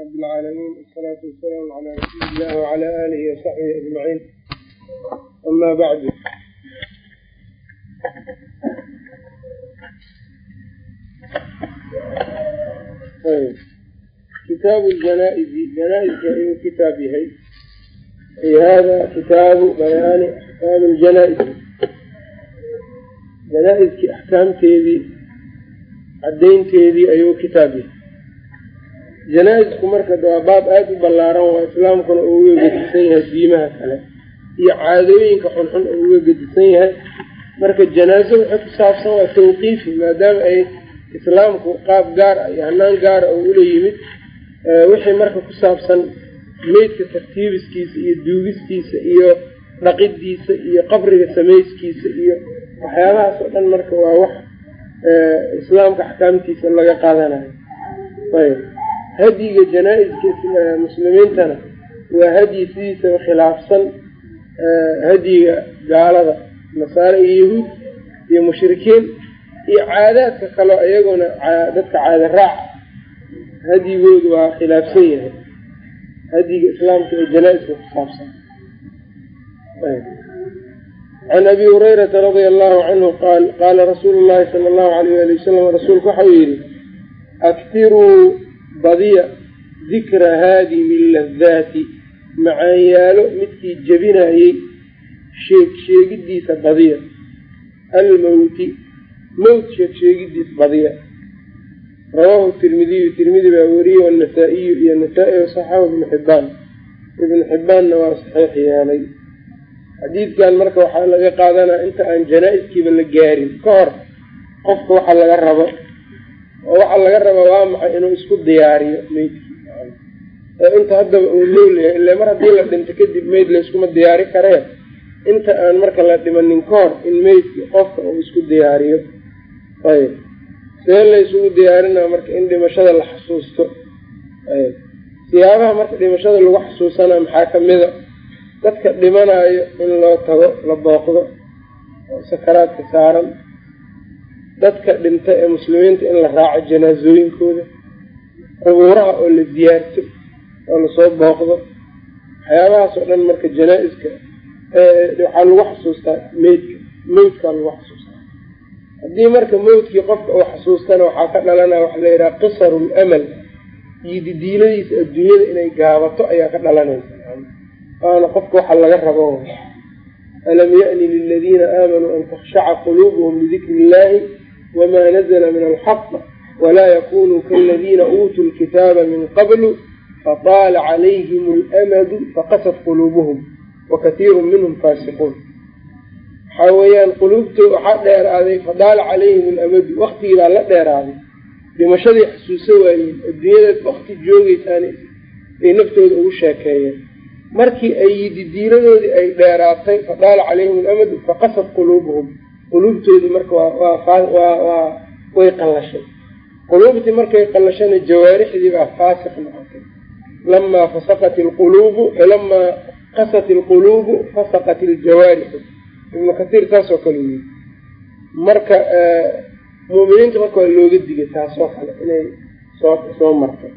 رب العالمين والصلاة والسلام على رسول الله وعلى آله وصحبه أجمعين أما بعد طيب كتاب الجنائز جنائز إنه كتاب هي أي هذا كتاب بيان أحكام الجنائز janaa-iskii axkaamteedii caddaynteedii ayuu kitaab yahay janaa-isku marka waa baab aada u ballaaran waa islaamkuna uu uga gedisan yahay diimaha kale iyo caadooyinka xunxun uu uga gedisan yahay. Marka janaaso waxay ku saabsan waa tawqiifi maadaama ay islaamku qaab gaar ah iyo hanaan gaara oo ula yimid wixii marka ku saabsan meydka tartiibiskiisa iyo duugistiisa iyo dhaqidiisa iyo qabriga samayskiisa iyo waxyaabahaas oo dhan marka waa wax islaamka axkaamtiisa laga qaadanayo ayb hadyiga janaa-iska muslimiintana waa hadyi sidiisaba khilaafsan hadyiga gaalada nasaare iyo yahuud iyo mushrikiin iyo caadaadka kaleo iyaguna dadka caada raac hadyigoodu waa khilaafsan yahay. Hadyiga islaamka ee janaa-iska kusaabsan can abi hurayrata radia allahu canhu qaal qaala rasuulu llahi sala allahu alayh ali wasalam rasuulku waxau yidhi aktiruu badiya dikra haadimi ladaati macaanyaalo midkii jebinayey sheeg sheegidiisa badiya. Almowti mowt sheeg sheegidiis badiya. Rawaahu tirmidiyu tirmidi baa weriyey wanasaa-iyu iyo nasaa-i wasaxahu ibnu xibaan ibnu xibbaanna waa saxiix yeelay xadiidkan marka waxaa laga qaadanaa inta aan janaa-iskiiba la gaarin ka hor qofka waxa laga rabo oo waxa laga raba waa maxay inuu isku diyaariyo meydkii ee inta haddaba uu noolyahay ile mar haddii la dhinto kadib meyd layskuma diyaari karee inta aan marka la dhimanin ka hor in meydkii qofka uu isku diyaariyo. Ayb. See la isugu diyaarinaa marka in dhimashada la xasuusto? Ayb. Siyaabaha marka dhimashada lagu xasuusanaa maxaa kamida dadka dhimanaayo in loo tago la booqdo oo sakaraadka saaran dadka dhinta ee muslimiinta in la raaco janaasooyinkooda qubuuraha oo la diyaarto oo la soo booqdo. Waxyaabahaas oo dhan marka janaa-iska waxaa lagu xasuustaa meydka mowdkaa lagu xasuustaa. Haddii marka mowdkii qofka uu xasuustana waxaa ka dhalanaya waxa la yidhaha qisaru lamal iyo didiiladiisa adduunyada inay gaabato ayaa ka dhalanaysa. Waana qofka waxa laga rabo. Alam ya'ni liladiina aamanuu an takhshaca quluubuhum lidikri illahi wama nazla min alxaq walaa yakunuu kaladiina uutuu lkitaaba min qablu fataala calayhim alamadu faqasat quluubuhum wakatiiru minhum faasiquun waxaa weeyaan quluubto waxaa dheeraaday fadaala calayhim alamadu waktigiibaa la dheeraaday dhimashaday xasuuso waayeen adduunyadaad wakti joogeysaan ay naftooda ugu sheekeeyeen markii ay yididiiradoodii ay dheeraatay fadaala calayhim alamadu faqasad quluubuhum quluubtoodii marka waa way qallashay. Quluubtii markay qallashana jawaarixdii baa faasiq noqotay. Lamaa fasaqat ilquluubu lamaa qasat ilquluubu fasaqat iljawaarixu ibnu kasiir saasoo kale yii marka muuminiinta marka waa looga digay taasoo kale inay soo soo marto.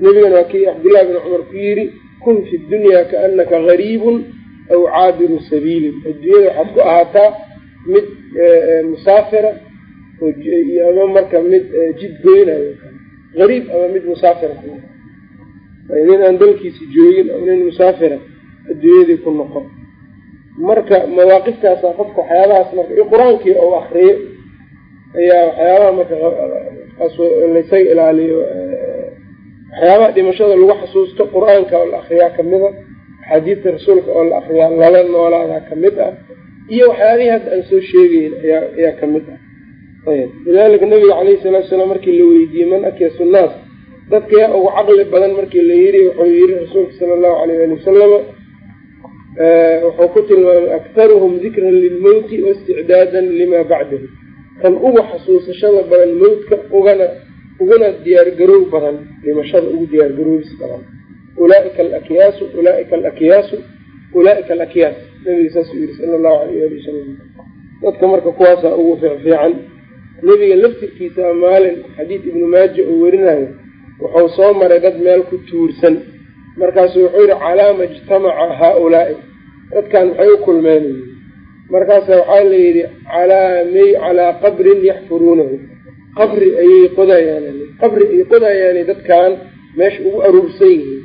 Nebigana waa kii cabdullahi bin cumar ku yidhi kun fi dunyaa kaanaka gariibun aw caabiru sabiilin. Adduunyada waxaad ku ahaataa mid musaafira ama marka mid jid goynayo. Gariib ama mid musaafira nin aan dalkiisi joogin ama nin musaafira adduunyadii ku noqon. Marka mawaaqiftaasa qofka waxyaabahaas marka iyo qur'aankii ou akriyo ayaa waxyaabaha marka laysaga ilaaliyo waxyaabaha dhimashada lagu xasuusto qur'aanka oo la akriyaa kamida axaadiista rasuulka oo la akriyaa lala noolaadaa ka mid ah iyo waxyaabihii hadda aan soo sheegeyn ayaa ka mid ah. Ayb lidalika nabiga calayhi salaatu salaam markii la weydiiyey man akyasu nnaas dadka yaa ugu caqli badan markii la yiri wuxuu yiri rasuulka sala allahu alayh ali wasalama wuxuu ku tilmaamay aktaruhum dikran lilmowti waisticdaadan lima bacdahu kan ugu xasuusashada badan mowtka ugana uguna diyaargaroow badan dhimashada ugu diyaargaroobis badan. Ulaaika alakyaasu ulaaika alakyaasu ulaaika alakyaas nabiga saasuu yiri sala allahu alayh ali wasalam dadka marka kuwaasaa ugu fiicfiican nebiga laftirkiisa maalin xadiid ibnu maaja oo werinayo wuxuu soo maray dad meel ku tuursan. Markaasuu wuxuu yihi calaama ijtamaca haa-ulaa'i. Dadkan maxay u kulmeen markaasa waxaa la yidhi calaa may calaa qabrin yaxfuruunahu. Qabri ayay qodayaan qabri ay qodayaani dadkan meesha ugu aruursan yihiin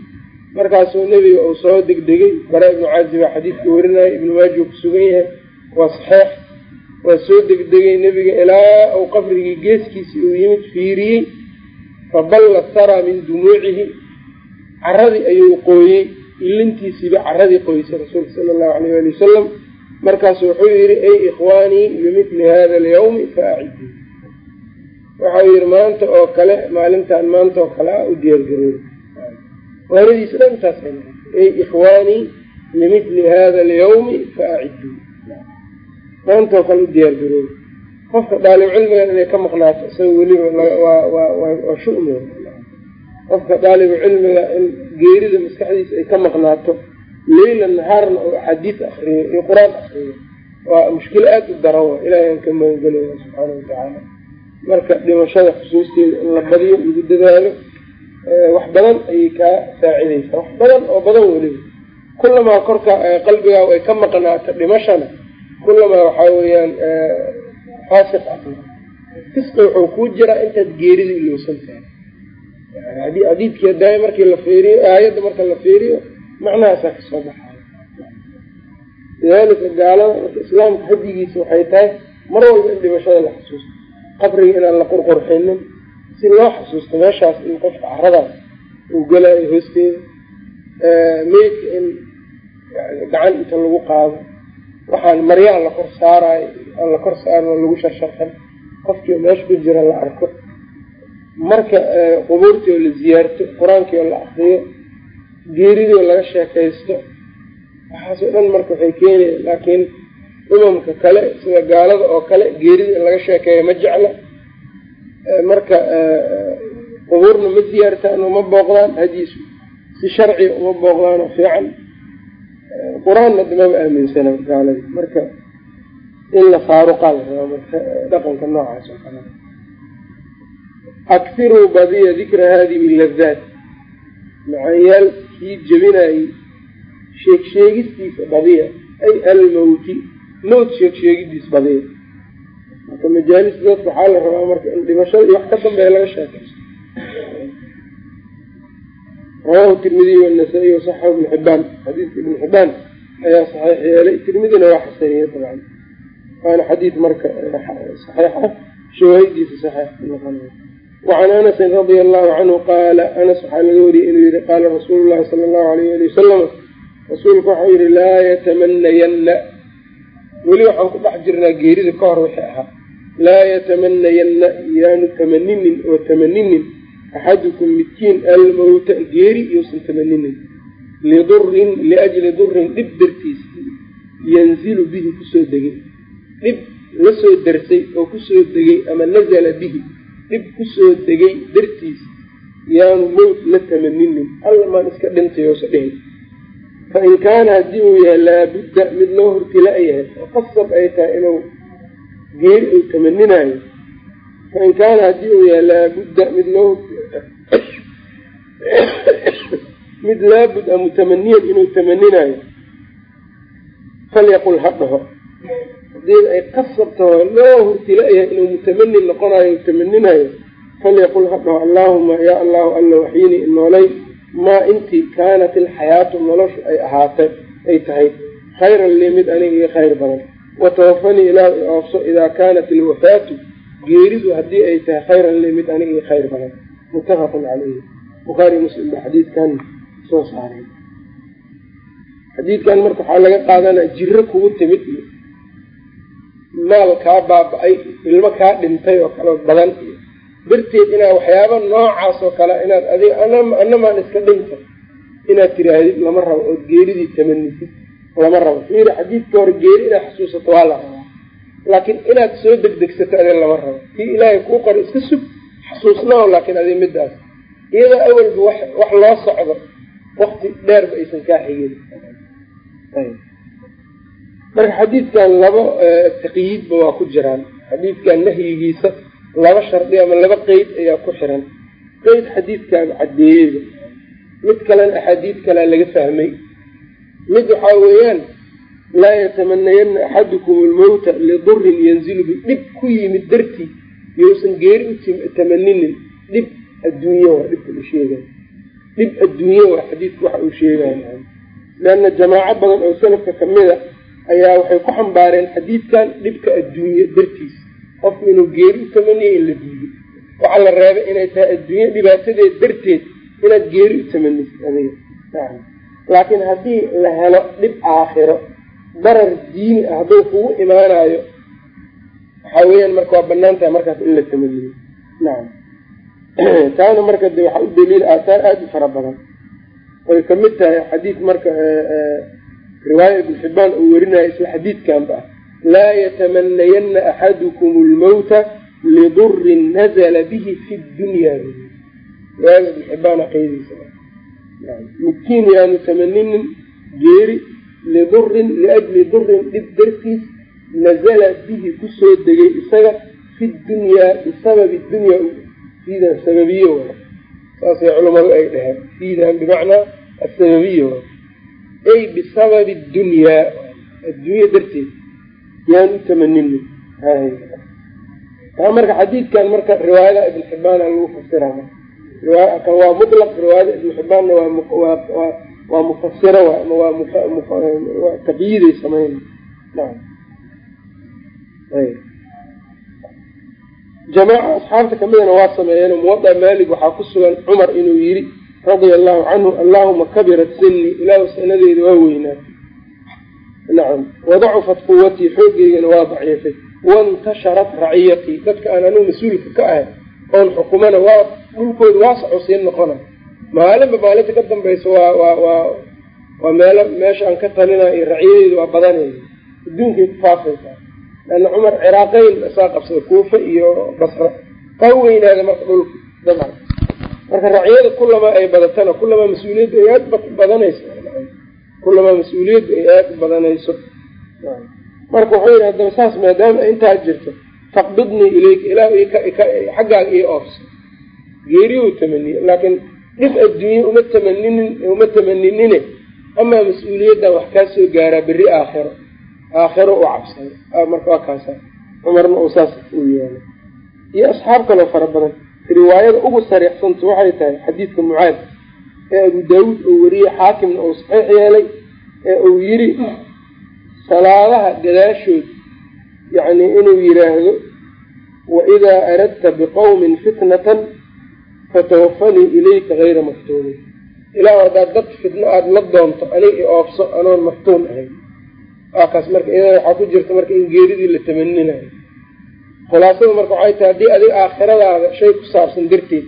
markaasuu nebiga uu soo degdegay bara ibnu caziba xadiidka warinaya ibnu maaji uu ku sugan yahay waa saxeex waa soo degdegay nebiga ilaa uu qabrigii geeskiisii uu yimid fiiriyey faballa saraa min dumuucihi caradii ayuu qooyey ilintiisiiba caradii qoysay rasuulka sala allahu alayh ali wasalam. Markaasu wuxuu yidhi ey ikhwaanii limithli hada alyawmi fa aciduu waxau yidhi maanta oo kale maalintan maanta oo kale ah u diyaargarooy waanadiisa dhan intaas ey ikhwaanii limithli hada alyawmi fa aciduu maanta oo kale u diyaargarooy qofka daalib cilmigan inay ka maqnaato isaga weliba waa shumi qofka daalibu cilmiga in geerida maskaxdiisa ay ka maqnaato leyla nahaarna oo axaadiis akriyo iyo qur'aan akriyo waa mushkilo aada u daran wa ilahay aan ka magangelaya subxaana watacaala marka dhimashada xusuusteeda in la badiyo lagu dadaalo wax badan ayay kaa saacidaysaa. Wax badan oo badan weliba kulamaa korka qalbigaa ay ka maqnaato dhimashana kulamaa waxaa weeyaan faasiq ah. Fisqi wuxuu kuu jiraa intaad geerida ilowsan tahay. Xadiidkii daaya markii la fiiriyo aayadda marka la fiiriyo macnahaasaa ka soo baxayo. Lidaalika gaalada marka islaamka hadigiisa waxay tahay mar walba in dhimashada la xusuusto qabriga inaan la qurqurxinin si loo xusuusto meeshaas in qofka caradaas uu gelaayo hoosteeda meydka in gacan inta lagu qaado waxaan maryaha la kor saarayo aan la kor saarin oo lagu sharsharxin qofkii meesha ku jira la arko. Marka qubuurtii oo la ziyaarto qur'aankii oo la akriyo geeridii oo laga sheekaysto waxaasoo dhan marka waxay keenaya laakiin umamka kale sida gaalada oo kale geerida in laga sheekeeyo ma jecla marka qubuurna ma ziyaartaan uma booqdaan hadiisu si sharciga uma booqdaan oo fiican. Qur'aanna maba aaminsana gaalada marka in la faaruqaa la rabaa marka dhaqanka noocaas oo kale. Akiruu badiya dikra hadi min ladaat macayaal kii jebinayay sheeg sheegistiisa badiya ay almawti mawt sheeg badiya marka majaalista dadka waxaa la rabaa marka in dhimashada iyo wax ka dambeeya laga sheekaysto rawahu tirmidiy wanasa-iy ibnu xibaan xadiidka ibnu xibaan ayaa saxiix yeelay. Tirmidina waa xasaniyey dabcan. Waana xadiid marka saxiix ah. Shawaahidiisa saxiix noqonaya wacan anasin radia allahu canhu qaala anas waxaa laga wariyey inuu yihi qaala rasuulu llahi sala allahu alayh ali wasalam rasuulku waxau yihi laa yatamanayanna weli waxaan ku dhex jirnaa geerida ka hor wixii ahaa laa yatamanayanna yaanu tamaninin oo tamaninin axadukum midkiin almawta geeri iyousan tamaninin lidurin liajli durin dhib dartiis yanzilu bihi ku soo degay dhib la soo darsay oo ku soo degay ama nazala bihi dhib ku soo degay dartiis yaanu mowt la tamaninin. Alla maan iska dhintayoosa dhihin fa in kaana haddii uu yahay laabudda mid loo hortila yahay oo qasab ay tahay inuu geeri uu tamaninayo fain kaana haddii uu yahay laabudda mid loo mid laabud a mutamaniyan inuu tamaninayo falyaqul ha dhaho haddii ay qasab taho loo hortila-yahay inuu mutamani noqonayo tamaninayo falyaqul ha dhaho allaahuma yaa allahu alla waxyini noolay maa intii kaanat ilxayaatu noloshu ay ahaatay ay tahay khayran lii mid aniga khayr badan. Watawafanii ilaahu i oofso idaa kaanat ilwafaatu geeridu haddii ay tahay khayran lii mid aniga khayr badan. Muttafaqun caleyhi bukhaari muslim ba xadiidkan soo saaray. Xadiidkan marka waxaa laga qaadanaya jiro kugu timid iyo maal kaa baaba-ay ilmo kaa dhintay oo kale badan iyo darteed inaad waxyaaba noocaas oo kale inaad adiga anamaan iska dhinta inaad tiraahdid lama rabo ood geeridii tamanisid lama rabo. Fiiri xadiidka hore geeri inaad xasuusato waa la rabaa. Laakiin inaad soo degdegsato adin lama rabo. Kii ilaahay kuu qoro iska sug xasuusnao laakiin adi midaas iyadoo awalba wax wax loo socdo wakti dheerba aysan kaa xigin marka xadiidkan laba taqyiidba waa ku jiraan. Xadiidkan nahyigiisa laba shardi ama laba qeyd ayaa ku xiran. Qeyd xadiidkaaba caddeeyeyba mid kalena axaadiid kalea laga fahmay. Mid waxaa weeyaan laa yatamanayana axadukum almowta lidurin yanzilu bi dhib ku yimid dartii yousan geeri u tamaninin. Dhib adduunye waa dhibka u sheegay. Dhib adduunye waa xadiidku waxa uu sheegaya leanna jamaaco badan oo salafka kamida ayaa waxay ku xambaareen xadiidkan dhibka adduunye dartiis qofku inuu geeri u tamaniyo in la diido. Waxaa la reebay inay tahay adduunye dhibaatadeed darteed inaad geeri u tamanisid adiga. Laakiin haddii la helo dhib aakhiro darar diini ah hadduu kugu imaanayo waxaa weeyaan marka waa bannaan tahay markaas in la tamaniyo nacam taana marka de waxaa u daliila aataar aada u fara badan. Way ka mid tahay xadiid marka riwaaya ibn xibaan uu werinayo isla xadiidkanba ah laa yatamanayana axadukum lmowta lidurin nazla bihi fi dunya midkiin yaanu tamaninin geeri lidurin liajli durin dhib dartiis nazala bihi ku soo degay isaga fi dunyaa bisababi dunya fiidan sababiye saasay culamadu ay dhaheen fiidan bimacnaa asababiye ay bisababi dunyaa addunya darteed yaan u tamaninin marka xadiidkan marka riwaayada ibn xibaana lagu fasira kan waa mutlaq riwaayada ibn xibaanna waa mufasira waa taqyiiday sameyn jamaaca asxaabta kamidana waa sameeyeen muwada maalik. Waxaa ku sugan cumar inuu yiri radia allahu canhu allahuma kabirat sinii ilaahu sanadeeda waa weynaatay nacam wadacufat quwatii xoogeygana waa daciifay waintasharat raciyatii dadka aan anigu mas'uulka ka ahay oon xukumana waa dhulkooda waasaco sii noqona maalinba maalinta ka dambaysa waa waa waa waa meelo meesha aan ka talinayo iyo racyadeedu waa badanaya adduunkay ku faafaysaa leanna cumar ciraaqeyn saa qabsada kuufa iyo basra kaa weynaada marka dhulka dabcan marka racyada kulamaa ay badatana kulamaa mas'uuliyadda ay aada badanayso kulamaa mas'uuliyadda ay aada u badanayso. Marka wuxuu yidhi haddaba saas maadaama intaa jirto faqbidnii ilayka ilaah xaggaaga io oofso. Geeriyu tamaniye laakiin dhib adduunye uma tamaninin uma tamaninine amaa mas'uuliyaddan wax kaa soo gaaraa berri aakhiro aakhiro u cabsado. Marka waa kaasa cumarna uu saas uu yeelay iyo asxaab kaloo fara badan. Riwaayada ugu sariixsanta waxay tahay xadiidka mucaad ee abu daawuud uu wariyey xaakimna uu saxiix yeelay ee uu yiri salaadaha gadaashood yacni inuu yidhaahdo waidaa aradta biqowmin fitnatan fatawafanii ilayka hayra maftuunin ilaa haddaad dad fitno aada la doonto aniga i oofso anoon maftuun ahayn. Waakaas marka iyada waxaa ku jirta marka in geeridii la tamaninayo khulaasada marka waxay tahay haddii adiga aakhiradaada shay ku saabsan darteed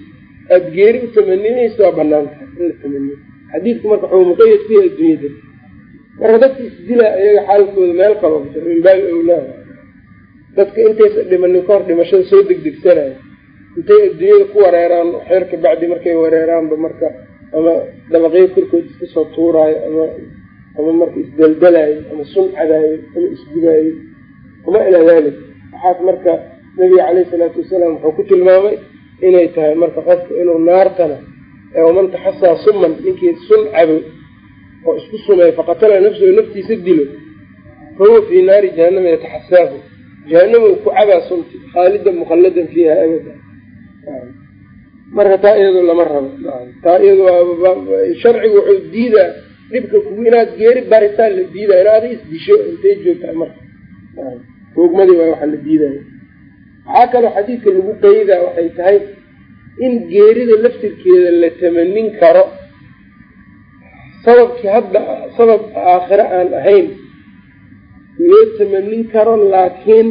aada geeri u tamaninaysa waa banaan in la tamaniyo xadiidku marka waxuu muqayad ku yahay adduunyada. Marka dadka isdila iyaga xaalkooda meel kaloo min baabi awlaa dadka intaysa dhimanin kahor dhimashada soo degdegsanayo intay adduunyada ku wareeraan xeer ka bacdi markay wareeraanba marka ama dabaqyo korkood iska soo tuuraayo ama ama marka isdaldalaayo ama sun cadaayo ama isgubaayo ama ilaa dalik waxaas marka nabiga caleyhi salaatu wasalaam wuxuu ku tilmaamay inay tahay marka qofka inuu naartana waman taxasaa suman ninkii sun cabo oo isku sumay faqatala nafsahu naftiisa dilo fahuwa fii naari jahanama yataxasaahu. Jahanama ku cabaa sunti khaalidan mukhalladan fiiha abada. Marka taa iyado lama rabo. Taa iyado sharcigu wuxuu diidaa dhibka kugu inaad geeri baritaan la diidayo in ada isdisho intay joogtaa marka. Ruugmadii waa waxa la diidaya waxaa kaloo xadiidka lagu qeydaa waxay tahay in geerida laftirkeeda la tamanin karo. Sababkii hadda sabab aakhire aan ahayn loo tamanin karo laakiin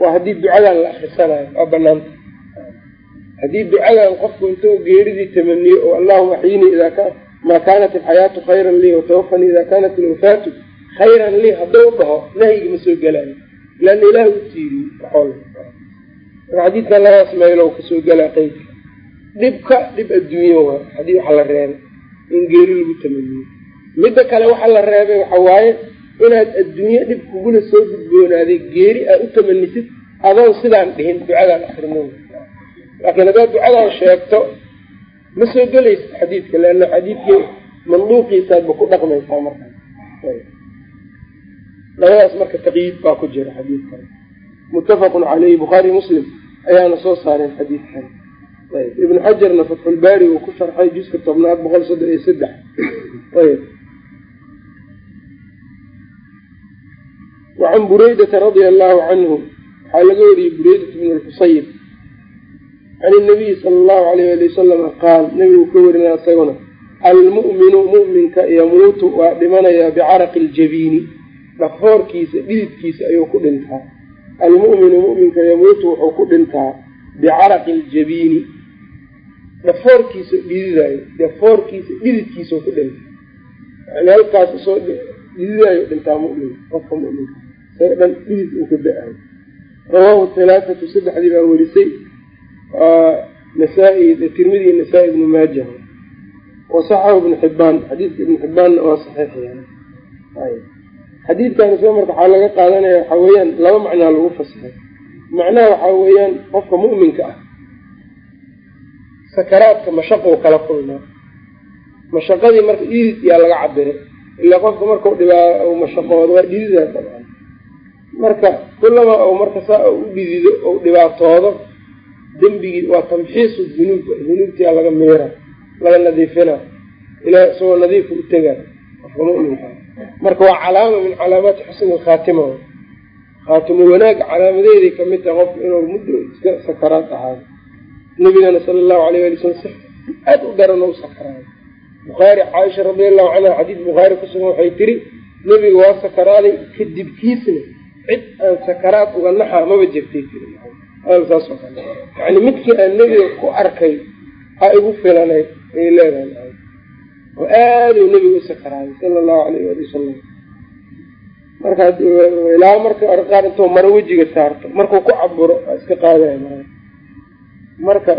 waa haddii ducadan la akrisanayo waa banaanta haddii ducadan qofku intuu geeridii tamaniyo oo allahuma axyinii idaa maa kaanat alxayaatu khayran lii watawafanii idaa kaanat alwafaatu khayran lii hadduu dhaho nahyiga ma soo gelaayo ilaana ilaah u tiiriye xadiidkan labadaas meelow ka soo gelaa qeydka dhibka dhib adduunye waa haddii waxa la reebay in geeri lagu tamaniyo midda kale waxa la reebay waxa waaye inaad adduunye dhib kugula soo gudboonaaday geeri aad u tamanisid adoon sidaan dhihin ducadaan akrino laakiin haddaad ducadan sheegto ma soo gelaysa xadiidka leana xadiidkii manduuqiisaadba ku dhaqmaysaa markaa labadaas marka taqyiid baa ku jira xadiidkan muttafaqun caleyhi bukhaari muslim ayaana soo saareen xadiidkan ayb ibnu xajarna fatxulbaari uu ku sharxay juska tobnaad boqol soddon iyo saddex ayb wacan buraydata radia allahu canhu waxaa laga wariyey bureydat bn lxusayb can inabiyi sala allahu alayh ali wasalama qaal nabigu ka warinaya isaguna almu'minu mu'minka yamuutu waa dhimanayaa bicaraqi ljabiini dhafoorkiisa dhididkiisa ayuu ku dhintaa almu'minu mu'minka yamuutu wuxuu ku dhintaa bicaraqi ljabiini dhafoorkiisa dhididayo dhafoorkiisa dhididkiisau ku dhintaa yani halkaas soo dhididayo dhintaa muminka qofka muminka. Isaga dhan dhidid uu ka da'ayo rawaahu halaaatu saddexdii baa werisay nasaa-i tirmidi nasaa-i ibnu maaja. Wasaxahu ibnu xibaan xadiidka ibnu xibaanna waa saxiix xadiidkan isga marka waxaa laga qaadanaya waxaa weeyaan laba macnaa lagu fasaxay macnaha waxaa weeyaan qofka mu'minka ah sakaraadka mashaqou kala kulmaa mashaqadii marka dhidid yaa laga cabiray ilaa qofka markau dhibaa mashaqoodo waa dhididaa dabcan marka kullama u marka saa u dhidido ou dhibaatoodo dembigii waa tamxiisu dunuub dunuubtiyaa laga miira laga nadiifina ilaa isagoo nadiifa u tegaa qofka muminka marka waa calaama min calaamaati xusni khaatima khaatimo wanaag calaamadeeday ka mid tahay qofka inuu muddo iska sakaraad ahaado. Nabigana sala allahu alayh ali sala si aad u daran u sakaraaday bukhaari caaisha radia allahu canha xadiis bukhaari kusugan waxay tiri nebiga waa sakaraaday kadibkiisna cid aan sakaraad uga naxaa maba jirtay. Yani midkii aan nebiga ku arkay a igu filanayd ayay leedahay oo aaduu nebiga u sakaraaday sala allahu alayh ali wasalam marka ilaa marka qaar intoo maro wejiga saarto markuu ku caburo waa iska qaadaya mara marka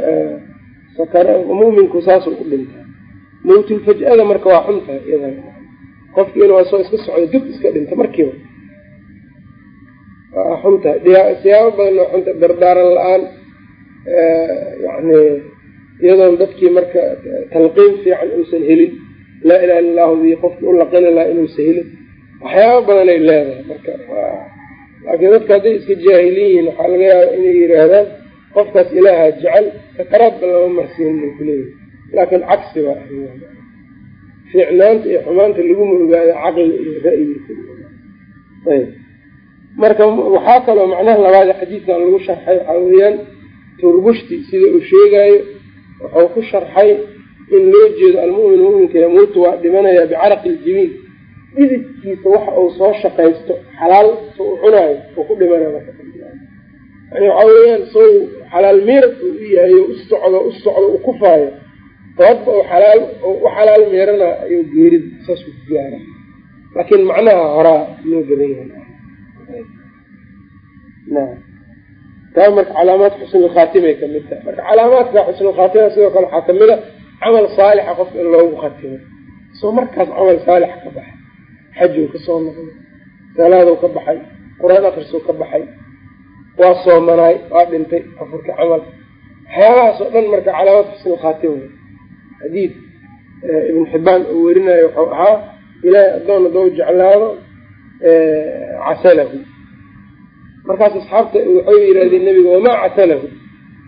sakar muminku saasuu u dhintaa mawtulfaj-ada marka waa xun tahay iyada. Qofki inuu asoo iska socdo dib iska dhinta markiiba. Waa xun tahay siyaabo badan oo xunta dardaaran la'aan yani iyadoon dadkii marka talqiin fiican uusan helin laa ilaha illa allahu dii qofkii u laqini lahaa inuusan helin waxyaaba badan ay leedahay marka laakiin dadka hadday iska jaahilin yihiin waxaa laga yaaba inay yidhaahdaan qofkaas ilaaha jecel sakaraadba lama marsiinin bay kuleeyihin laakiin cagsi baa fiicnaanta iyo xumaanta laguma ogaado caqli iyo ayb. Marka waxaa kaloo macnaha labaad xadiidkan lagu sharxay waxaa weeyaan turbushti sida uu sheegaayo wuxuu ku sharxay in loo jeedo almu'min muminka yamuutu waa dhimanayaa bicaraqi iljibiin dhididkiisa waxa uu soo shaqaysto xalaal sa u cunaayo uu ku dhimanaya yani waxaa weeyaan sow xalaal miirad uu u yahay u socdo u socdo u kufaayo. Sababba u xalaal u xalaal meerana ayuu geerid saas ku gaara laakiin macnaha horaa loo badan yahay. Taa marka calaamaad xusnulkhaatimay ka mid tahay. Marka calaamaadka xusnulkhaatima sidoo kale waxaa ka mid a camal saalixa qofka in loogu khatimo soo markaas camal saalixa ka baxay xajuu ka soo noqday salaadou ka baxay qur'aan akrisuu ka baxay waa soomanaay waa dhintay afurka camal waxyaabahaas oo dhan marka calaamaad xusnulkhaatima xadiid ibn xibaan uu werinayo wuxuu ahaa ilaahay addoon adou jeclaado casalahu. Markaas asxaabta waxay yidhahdeen nebiga wamaa casalahu?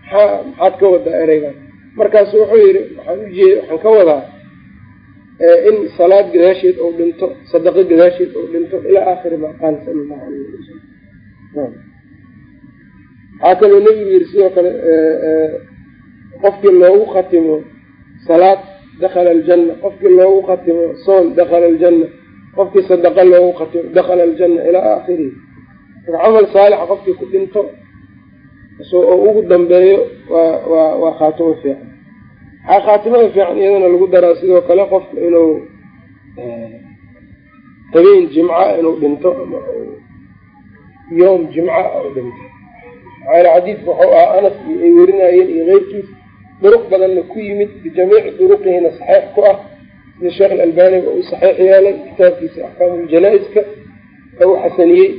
Maxaa maxaad ka wadaa ereygan markaasu wuxuu yihi waxaan ujeed waxaan ka wadaa in salaad gadaasheed ou dhinto sadaqo gadaasheed ou dhinto ilaa aakhiri ma qaal sala allahu alayh wasalam waxaa kaloo nebigu yihi sidoo kale qofkii loogu khatimo salaad dakhala aljanna qofkii loogu khatimo soon dakhala aljanna qofkii sadaqa loogu khatimo dakhala aljanna ilaa aakhirihi marka camal saalixa qofkii ku dhinto oo ugu dambeeyo waa waa khaatimo fiican. Waxaa khaatimada fiican iyadana lagu daraa sidoo kale qofka inuu habeen jimca inuu dhinto ama yoom jimca u dhinto. Maxaa xadiidka wuxuu ahaa anas iyo ay werinaayeen iyo keyrkiis. Duruq badanna ku yimid bijamiici duruqihina saxiix ku ah. Sida sheekh alalbaniga uu saxiix yeelay kitaabkiisa axkaamuljanaa-iska oo u xasaniyey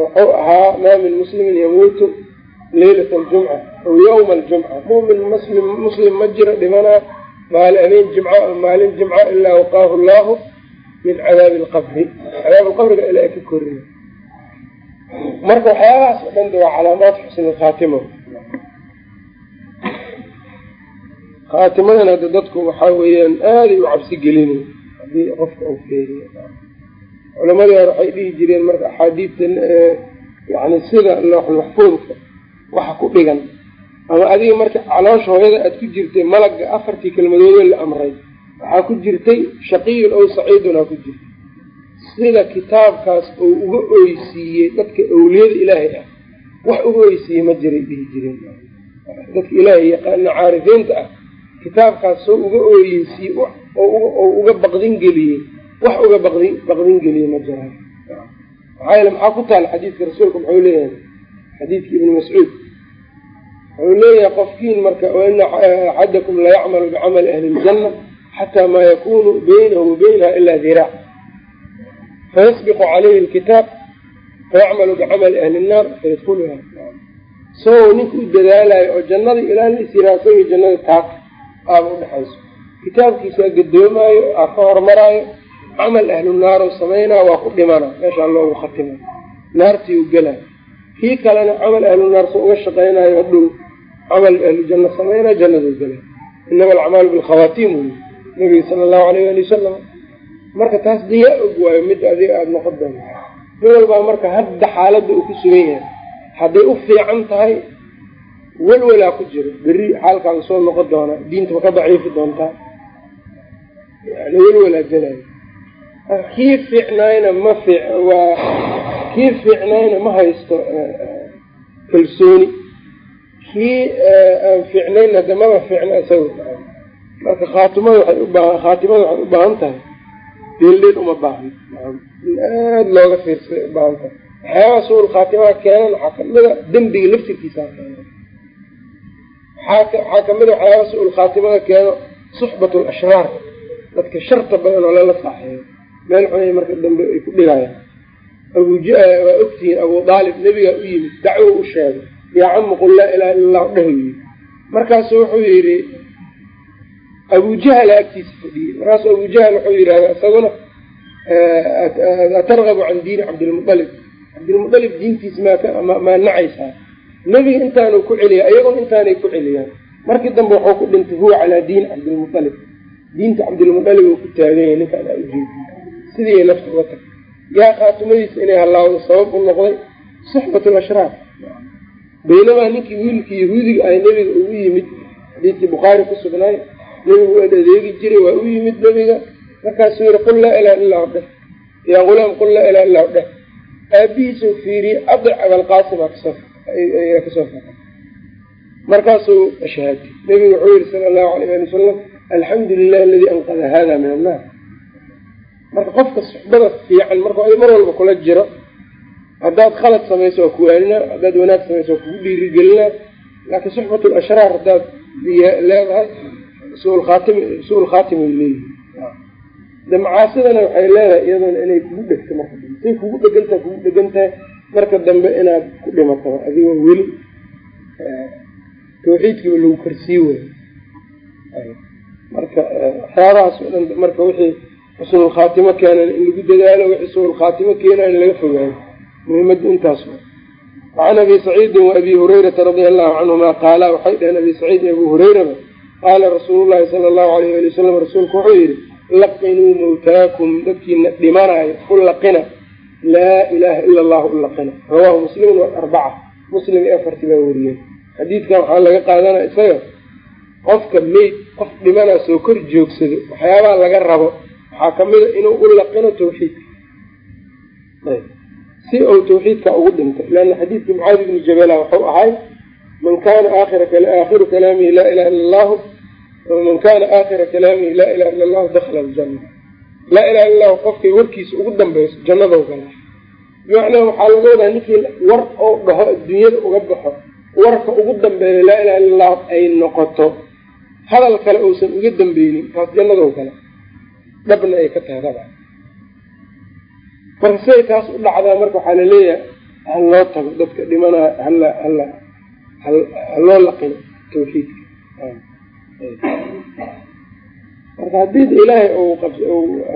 wuxuu ahaa maa min muslimin yamuutu leylata aljumca aw yawma aljumca mumin muslim muslim ma jiro dhimanaa maali habeen jimco maalin jimco ilaa waqaahu allahu min cadaabi alqabri cadaab alqabriga ilaa ka korina marka waxyaabahaas oo dhan waa calaamaad xusni khaatima khaatimadan hadda dadku waxaa weeyaan aaday u cabsi gelinayo haddii qofka uu feeriyo culamadii hore waxay dhihi jireen marka axaadiidta yani sida looxulmaxfuudka waxa ku dhigan. Ama adiga marka caloosha hooyada aad ku jirtay malagga afartii kelmadoodoo la amray waxaa ku jirtay shaqiyun ow saciidun aa ku jirtay. Sida kitaabkaas uu uga oysiiyey dadka awliyada ilaahay ah wax uga oysiiyey ma jiray dhihi jireen. Dadka ilaahay yaqaana caarifiinta ah kitaabkaas soo uga ooyeysiiyey oo uga baqdin geliyey wax uga baqdin baqdin geliyey ma jiraan maxaa yeele maxaa ku taala xadiidka rasuulka muxuu leeyahay? Xadiidka ibni mascuud wuxuu leeyahay qofkiin marka waina axadakum layacmalu bicamali ahli ljanna xataa maa yakunu baynahu wa baynaha ilaa diraac fayasbiqu calayhi lkitaab fayacmalu bicamali ahli nnaar fayadkuluha isagoo ninka u dadaalayo oo jannadii ilaa la isiraasay jannada taas aaba udhexayso kitaabkiisaa gadoomaayo aa ka hormaraayo camal ahlu naar u samaynaa waa ku dhimana meeshaa loogu khatima naartii u gelaa kii kalena camal ahlu naar soo uga shaqaynayo hadhow camal ahlu janno samaynaa jannaduu gelaa inama alacmaalu bilkhawaatiim wey nabiga sala allahu alayh ali wasalam marka taas diyaa og waayo mid adiga aada noqon doonta mid walbaa marka hadda xaaladda uu ku sugan yahay hadday u fiican tahay welwalaa ku jiro berri xaalkaada soo noqon doonaa diinta ma ka daciifi doontaa yani welwalaa gelayo kii fiicnaayna ma fiic waa kii fiicnaayna ma haysto kalsooni kii aan fiicnayn hadda maba fiicna isaga marka khaatimada waxay khaatimada waxay u baahan tahay deeldeel uma baahno in aada looga fiirsaday u baahan tahay. Waxyaabaha suul khaatimaha keenan waxaa kamida dembiga laftirkiisa waxaa kamida waxyaabaha su'ul khaatimada keeno suxbat lashraar dadka sharta badan oo lala saaxeeyo meel xunay marka dambe ay ku dhigayaan. Abwaa ogtihiin abu aalib nebigaa u yimid dacwo u sheegay yaa camu qul laa ilaha illa allah dheh yii markaasu wuxuu yidhi abujahala agtiisa fadhiyey. Markaasu abujahal wuxuu yidhahda isaguna atargabu can diini cabdilmualib cabdilmualib diintiisa maa nacaysaa. Nebiga intaanu ku celiya iyaguna intaanay ku celiyaan. Markii dambe wuxuu ku dhintay huwa calaa diini cabdilmualib diinta cabdilmualib uu ku taaganya ninkaan aa ujeedi sidii nafta uga tag yaa khaatimadiisa inay hallaawdo sabab u noqday suxbat lashraar baynamaa ninkii wiilkii yahuudiga ah nebiga ugu yimid xadiidkii bukhaari ku sugnaay nebigu waa adeegi jiray waa u yimid nebiga. Markaasuu yihi qul laa ilaha illahu dheh yaa gulaam qul laa ilaha illahu dheh aabihiisuu fiiriyey adic abalqaasim ayaa ka soo faqa markaasuu ashhaatay nebigu wuxuu yihi sala allahu alayh ali wasalam alxamdu lilah aladii anqada hada min annaar. Marka qofka suxbada fiican marka mar walba kula jiro haddaad khalad samayso waa kuwaaninaa haddaad wanaag samayso waa kugu dhiirigelinaa laakiin suxbat lashraar haddaad leedahay su'ul khaatim su'ul khaatimay leeyihi de macaasidana waxay leedahay iyadana inay kugu dhegto marka dambe. Say kugu dhegantahay kugu dhegan tahay marka dambe inaad ku dhimato adigoo weli tawxiidkiiba lagu karsii wayo marka waxyaabahaas o dhan marka wixii xusnul khaatimo keenan in lagu dadaalo wixii su'ul khaatimo in laga fogaayo muhimadda intaas wacan abi saciidin wa abi hurayrata radia allahu canhuma qaala waxay dhaheen abi saciid iyo abu hurayraba qaala rasuulu llahi sala allahu alayh ali wasalam rasuulku wuxuu yidhi laqinuu mawtaakum dadkiina dhimanayo u laqina laa ilaha ila allahu u laqina rawaahu muslimun waarbaca muslim iyo afarti baa wariyey. Xadiidkan waxaa laga qaadanaya isaga qofka meyd qof dhimanaa soo kor joogsado waxyaabaha laga rabo waxaa kamida inuu u laqino tawxiidka si uu tawxiidka ugu dhintay. Leanna xadiidkii mucaadi bni jabala wuxuu ahay man kana aakhiru kalaamihi laa ilaha illa allahu man kana aakhira kalaamihi laa ilaha illa allahu dakhala aljana laa ilaha illa allahu qofkay warkiisa ugu dambayso jannadou gala bimacnaa waxaa laga wadaa ninkii war oo dhaho adduunyada uga baxo warka ugu dambeeya laa ilaha illa allahu ay noqoto. Hadal kale uusan uga dambeynin taas jannadou gala dhabna ay ka tahay daba marka siday taas u dhacdaa marka waxaa la leeyahay hal loo tago dadka dhimanaa hala hala haloo laqino tawxiidka. Marka haddii ilaahay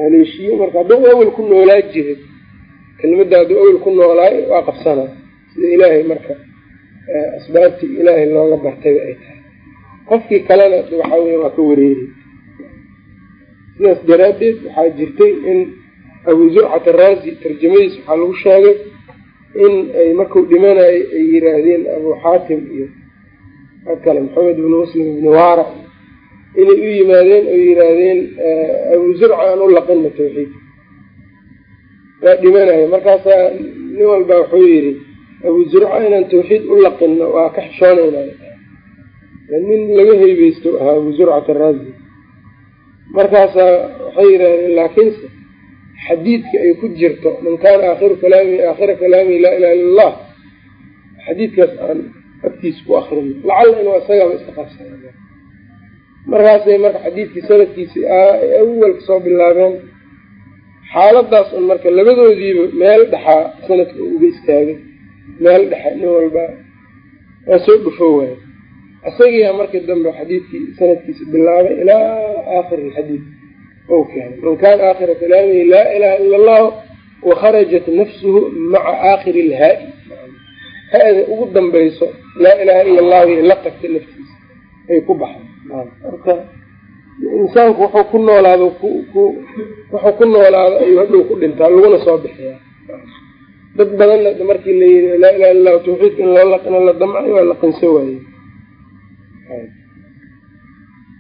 haleeshiiyo marka hadduu awel ku noolaa jiray kelmadda hadduu awel ku noolaay waa qabsanaa sida ilaahay marka asbaabtii ilaahay looga bartayba ay tahay. Qofkii kalena waxaa weya waa ka wareeri sidaas daraaddeed waxaa jirtay in abu zurcat araazi tarjamadiis waxaa lagu sheegay in ay marku dhimanayo ay yiraahdeen abu xaatim iyo kale maxamed ibni muslim ibni waara inay u yimaadeen oo yiraahdeen abu zurca aan u laqinna tawxiid. Waa dhimanayo markaasaa nin walba wuxuu yidhi abu zurca inaan tawxiid u laqinno waa ka xishoonayna nin laga heybeysto ahaa abu zurcat araazi markaasaa waxay yidhahdeen laakiinse xadiidka ay ku jirto man kaana aakhiru kalaami aakhira kalaami laa ilaha illa allah xadiidkaas aan agtiisa ku akrino lacalla inuu isagaba iska qabsana markaasay marka xadiidkii sanadkiisi awalka soo bilaabeen xaaladaas un marka labadoodiiba meel dhexaa sanadka uga istaagay. Meel dhexe nin walba waa soo dhufo waayo isagiyaa markii dambe xadiidkii sanadkiisa bilaabay ilaa aakhir alxadiid ou keenay man kaana aakhira kalaamihi laa ilaha ila allahu wakharajat nafsuhu maca aakhiri ilhaa-i ha-da ugu dambayso laa ilaha ila allahu iyo la tagta naftiisa ay ku marka insaanku wuxuu ku noolaado wuxuu ku noolaado ayuu hadhow ku dhintaa laguna soo bixiyaa. Dad badanna markii la yii laa ilaha illa lahu tawxiidka in loo laqino la damcayo waa laqinso waaye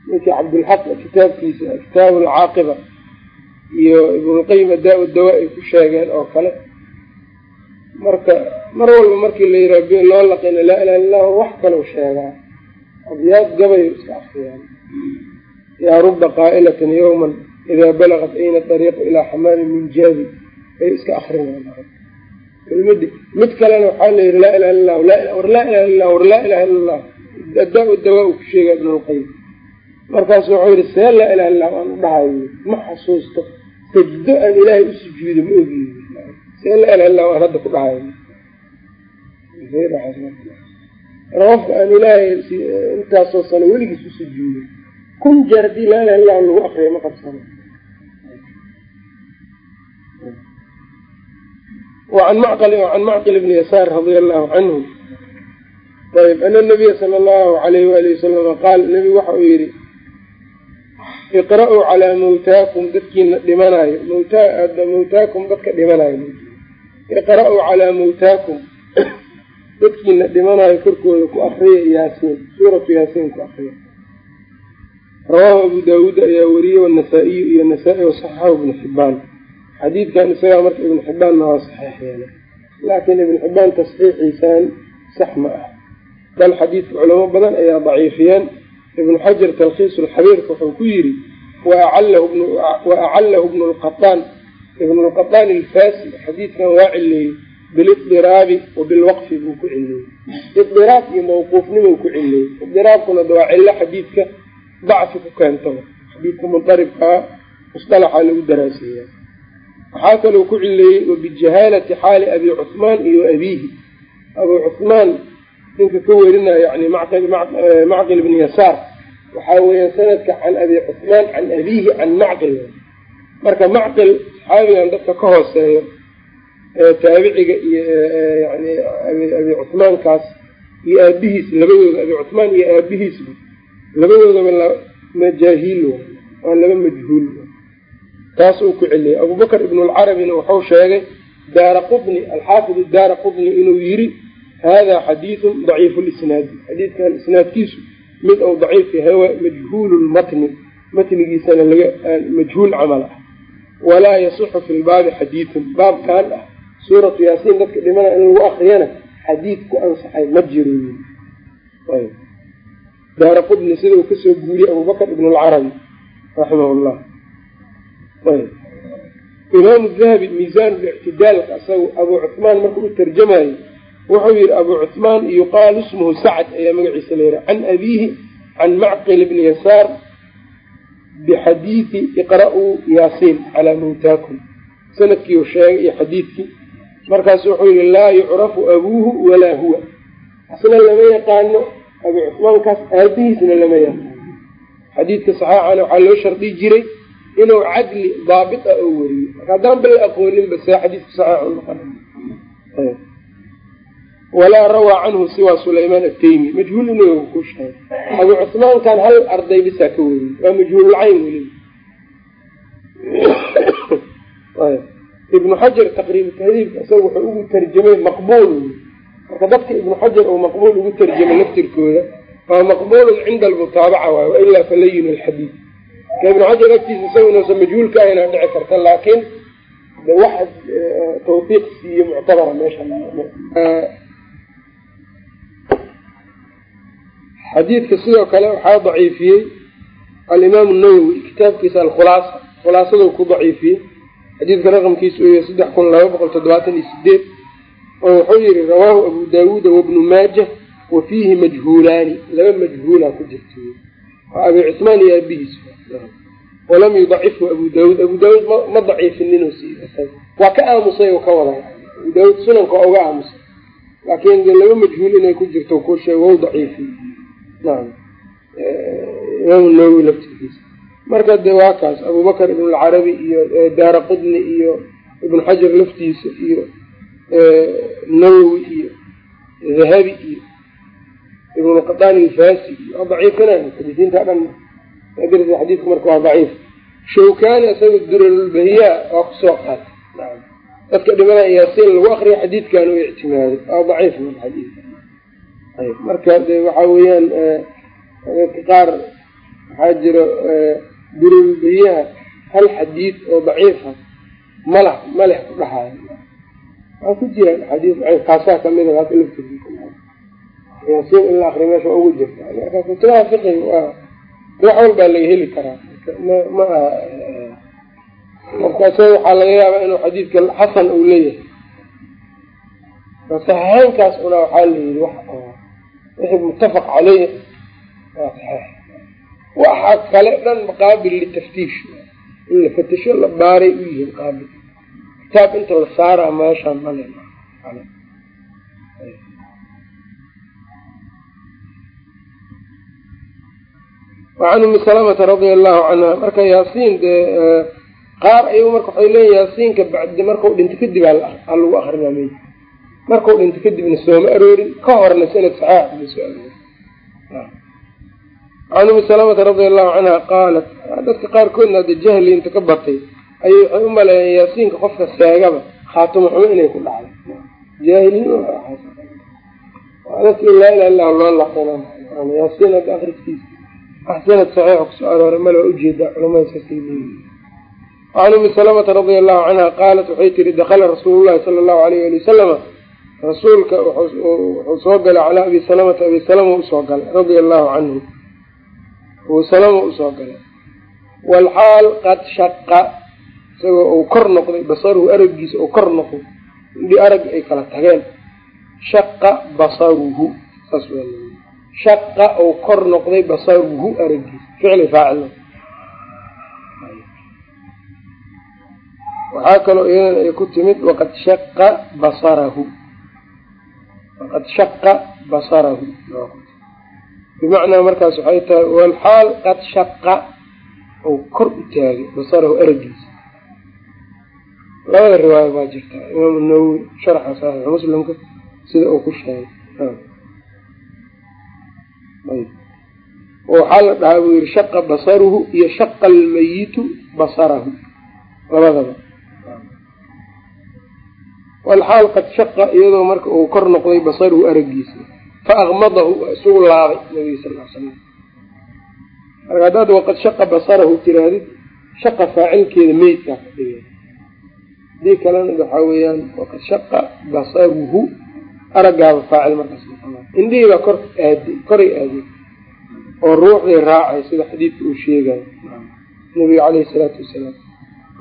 ninkii cabdulxaq kitaabkiisa kitaabu alcaaqiba iyo ibnulqayim adaa dawa ay ku sheegeen oo kale. Marka mar walba markii la yiraa loo laqino laa ilaha illa lahu wax kalau sheegaa. Abyaad gabayo iska akriyaan yaa ruba qaa'ilatin yawman idaa balagat ayna ariiqu ilaa xamaami min jaabi ay iska akrinaan kelmadi mid kalena waxaa la yihi laa ilaha illa war laa ilaha illa war laa ilaha illa allah adaa dawa uu ku sheegaya ibnulqayim markaasu wuxuu yihi see laa ilaha aan u dhahayo ma xasuusto. Sajdo aan ilaahay u sujuudo ma ogiy see laa ilaha illa aan hadda ku dhahayo qofka aan ilaahay intaasoo sano weligiis u sujuuday kun jeer haddii laa ilaha illa lagu akriya ma qabsano. An an macqil bni yasaar radia allahu canhu ayb ana nabiya sala allahu alayh waali wasalama qaal nebigu waxa uu yihi iqra-uu calaa mawtaakum dadkiina dhimanayo mawtaakum dadka dhimanayo iqra-uu calaa mawtaakum dadkiina dhimanayo korkooda ku akriya yaasiin suuratu yaasiin ku akriya. Rawaahu abu daawuud ayaa wariyey wanasaa-iyu iyo nasaa-i wasaxaxahu ibnu xibaan xadiidkan isagaa marka ibnu xibaanna waa saxiix yeelay laakiin ibnu xibaan tasxiixiisaan sax ma ah. Bal xadiidka culamo badan ayaa daciifiyeen ibnu xajar talkhiis lxabiirka wuxuu ku yidhi wa acalahu ibnu lqataan ibnu lqataan ilfaasi xadiidkan waa cileeyey bildiraabi wa bilwaqfi buu ku cileeyey idiraab iyo mawquufnimou ku cileeyey idiraabkuna waa cilo xadiidka dacfi ku keentaba. Xadiidka mundaribkaa musalaxa lagu daraaseeya waxaa kaloo ku cileeyey wabijahaalati xaali abi cuhmaan iyo abiihi. Abu cuhmaan ninka ka werinayo yani macqil bni yasaar waxaa weeyaan sanadka can abi cuhmaan can abiihi can macqil. Marka macqil saxaabigan dadka ka hooseeyo taabiciga iyo yani abi cuhmaankaas iyo aabihiis labadooda abi cuhmaan iyo aabihiisba labadoodaba majaahiil waa laba majhuul taas uu ku celiyay. Abubakr ibn lcarabina wuxuu sheegay daara qutni alxaafid daara qutni inuu yiri hada xadiidun daciifu lisnaadi xadiidkan isnaadkiisu mid ou daciif yahay waa majhuulu lmatni matnigiisana laga majhuul camal ah walaa yasixu fi lbaabi xadiidun baabkan ah suuratu yaasiin dadka dhimana in lagu akriyana xadiid ku ansaxay ma jiro daara qutni sida uu ka soo guuriyey abubakr ibn lcarabi raximah llah imaamu dahabi miisaan lictidaalka isaga abuu cuhmaan marka u tarjamayo wuxuu yihi abuu cuhmaan yuqaalu ismuhu sacd ayaa magaciisa la yihi can abiihi can macqil bni yasaar bixadiidi iqra-uu yaasiin calaa mawtaakum sannadkii u sheegay iyo xadiidkii. Markaasu wuxuu yihi laa yucrafu abuuhu walaa huwa. Asna lama yaqaano abu cusmaankaas aabihiisna lama yaqaano. Xadiidka saxeixana waxaa loo shardi jiray inuu cadli daabit ah oo weriyo marka haddaan ba aqooninba see xadiidka saxeix noqon walaa rawaa canhu siwaa sulaymaan ataymi majhuul inuu ku sheegay abu cusmaankan hal arday bisaa ka weriyey waa majhuululcayn weliba ibnu xajar taqriibu tahdiibka isaga wuxuu ugu tarjamay maqbuul marka dadka ibnu xajar uu maqbuul ugu tarjamay laftirkooda waa maqbuulun cinda almutaabaca waay wailaa falayin alxadiid. Ka ibnu xajar agtiisa isaga inuusan majhuulka ahayna dhici karta laakiin de wax tawfiiq siiye muctabara meesha xadiidka sidoo kale waxaa daciifiyey alimaam nawowi kitaabkiisa alkhulaasa khulaasadu ku daciifiyey. Xadiidka raqamkiisa u yahay saddex kun laba boqol toddobaatan iyo sideed oo wuxuu yihi rawaahu abu daawuuda wabnu maaja wa fiihi majhuulaani. Laba majhuula ku jirta waa abi cusmaan iyo aabihiis. Walam yudacifhu abu daawuud. Abu daawuud ma daciifinin waa ka aamusay oo ka wada abu daawuud sunanka waa uga aamusay. Laakiin laba majhuul inay ku jirto ku sheeg wau daciifiy naam imaam nawowi laftirkiisa. Marka de waa kaas abubakar ibn alcarabi iyo daara qudni iyo ibn xajar laftiisa iyo nawowi iyo dahabi iyo ibn qadani ilfasi iyo waa daciifinay xadiisiinta dhan. Darsa xadiidka marka waa daciif. Shawkani isaga duralulbahiya waa ku soo qaatay. Dadka dhimana yaasiin lagu akriya xadiidkan u ictimaaday. Waa daciif marka xadiidka marka de waxa weeyaan dadka qaar waxaa jiro durulbahiyaha hal xadiid oo daciifa malah malix ku dhaxaayo waa ku jiraan xadiis daciif kaasaa kamida haka laftirkiisa yaasiin in la akriya meesha ugu jirta. Marka kutubaha fiqiga waa wax walbaa laga heli karaa. Ma aha markaas waxaa laga yaabaa inuu xadiidka xasan uu leeyahay. Saxiixeynkaas una waxaa la yidhi wax wixii muttafaq caleyh waa saxiix. Waxa kale dhan qaabil litaftiish in la fatasho la baaray u yihiin qaabil kitaab inta la saara meeshaan male wacan umi salamata radia allahu canha marka yaasiin dee qaar ayagu marka waxay leeyihiin yaasiinka bacdi markau dhinto kadib aa lagu akrinaa mey markau dhinto kadibna sooma aroorin ka horna sanad saxaax ma soo aroorin. Can umi salamata radia allahu canha qaalat dadka qaarkoodna hadda jahli inta ka batay ayay waxay u maleeyeen yaasiinka qofka seegaba khaatimo xumo inay ku dhacday. Jaahiliin dadka laa ilaha illah loo laqino yaasiin hadda akriskiisa wax saxiixa ku soo arooray male waa u jeedaa culamada saasay leeyihiin can umi salamata radia allahu canha qaalat waxay tihi dakala rasuulu llahi sala allahu alayh ali wasalama rasuulka wuxuu soo galay calaa abi salamata abi salama u soo galay radia allahu canhu. Abu salama u soo galay. Walxaal qad shaqa isagoo uu kor noqday basaruhu araggiisa uu kor noqday indhi araggi ay kala tageen. Shaqa basaruhu saas shaqa uu kor noqday basaruhu araggiisa ficli faacil. Waxaa kaloo iyadan ay ku timid waqad shaqa basarahu waqad shaqa basarahu. Bimacnaa markaas waxay tahay walxaal qad shaqa ou kor u taagay basarahu aragiisa labada riwaaya baa jirtaa imaam nawowi sharxa saxiix muslimka sida uu ku sheegay. Waxaa la dhahaa buu yihi shaqa basaruhu iyo shaqa almayitu basarahu. Labadaba walxaal qad shaqa iyadoo marka uu kor noqday basaruhu aragiisa fa akmadahu waa isugu laabay nabiga sal l slam marka haddaad waqad shaqa basarahu tirahdid shaqa faacilkeeda meydkaa ka dhigay. Hadii kalena waxaa weeyaan waqad shaqa basaruhu aragaaba faacil markaas indhihii baa kor aaday koray aaday oo ruuxday raacay sida xadiidka uu sheegayo nabiga caleyhi salaatu wasalaam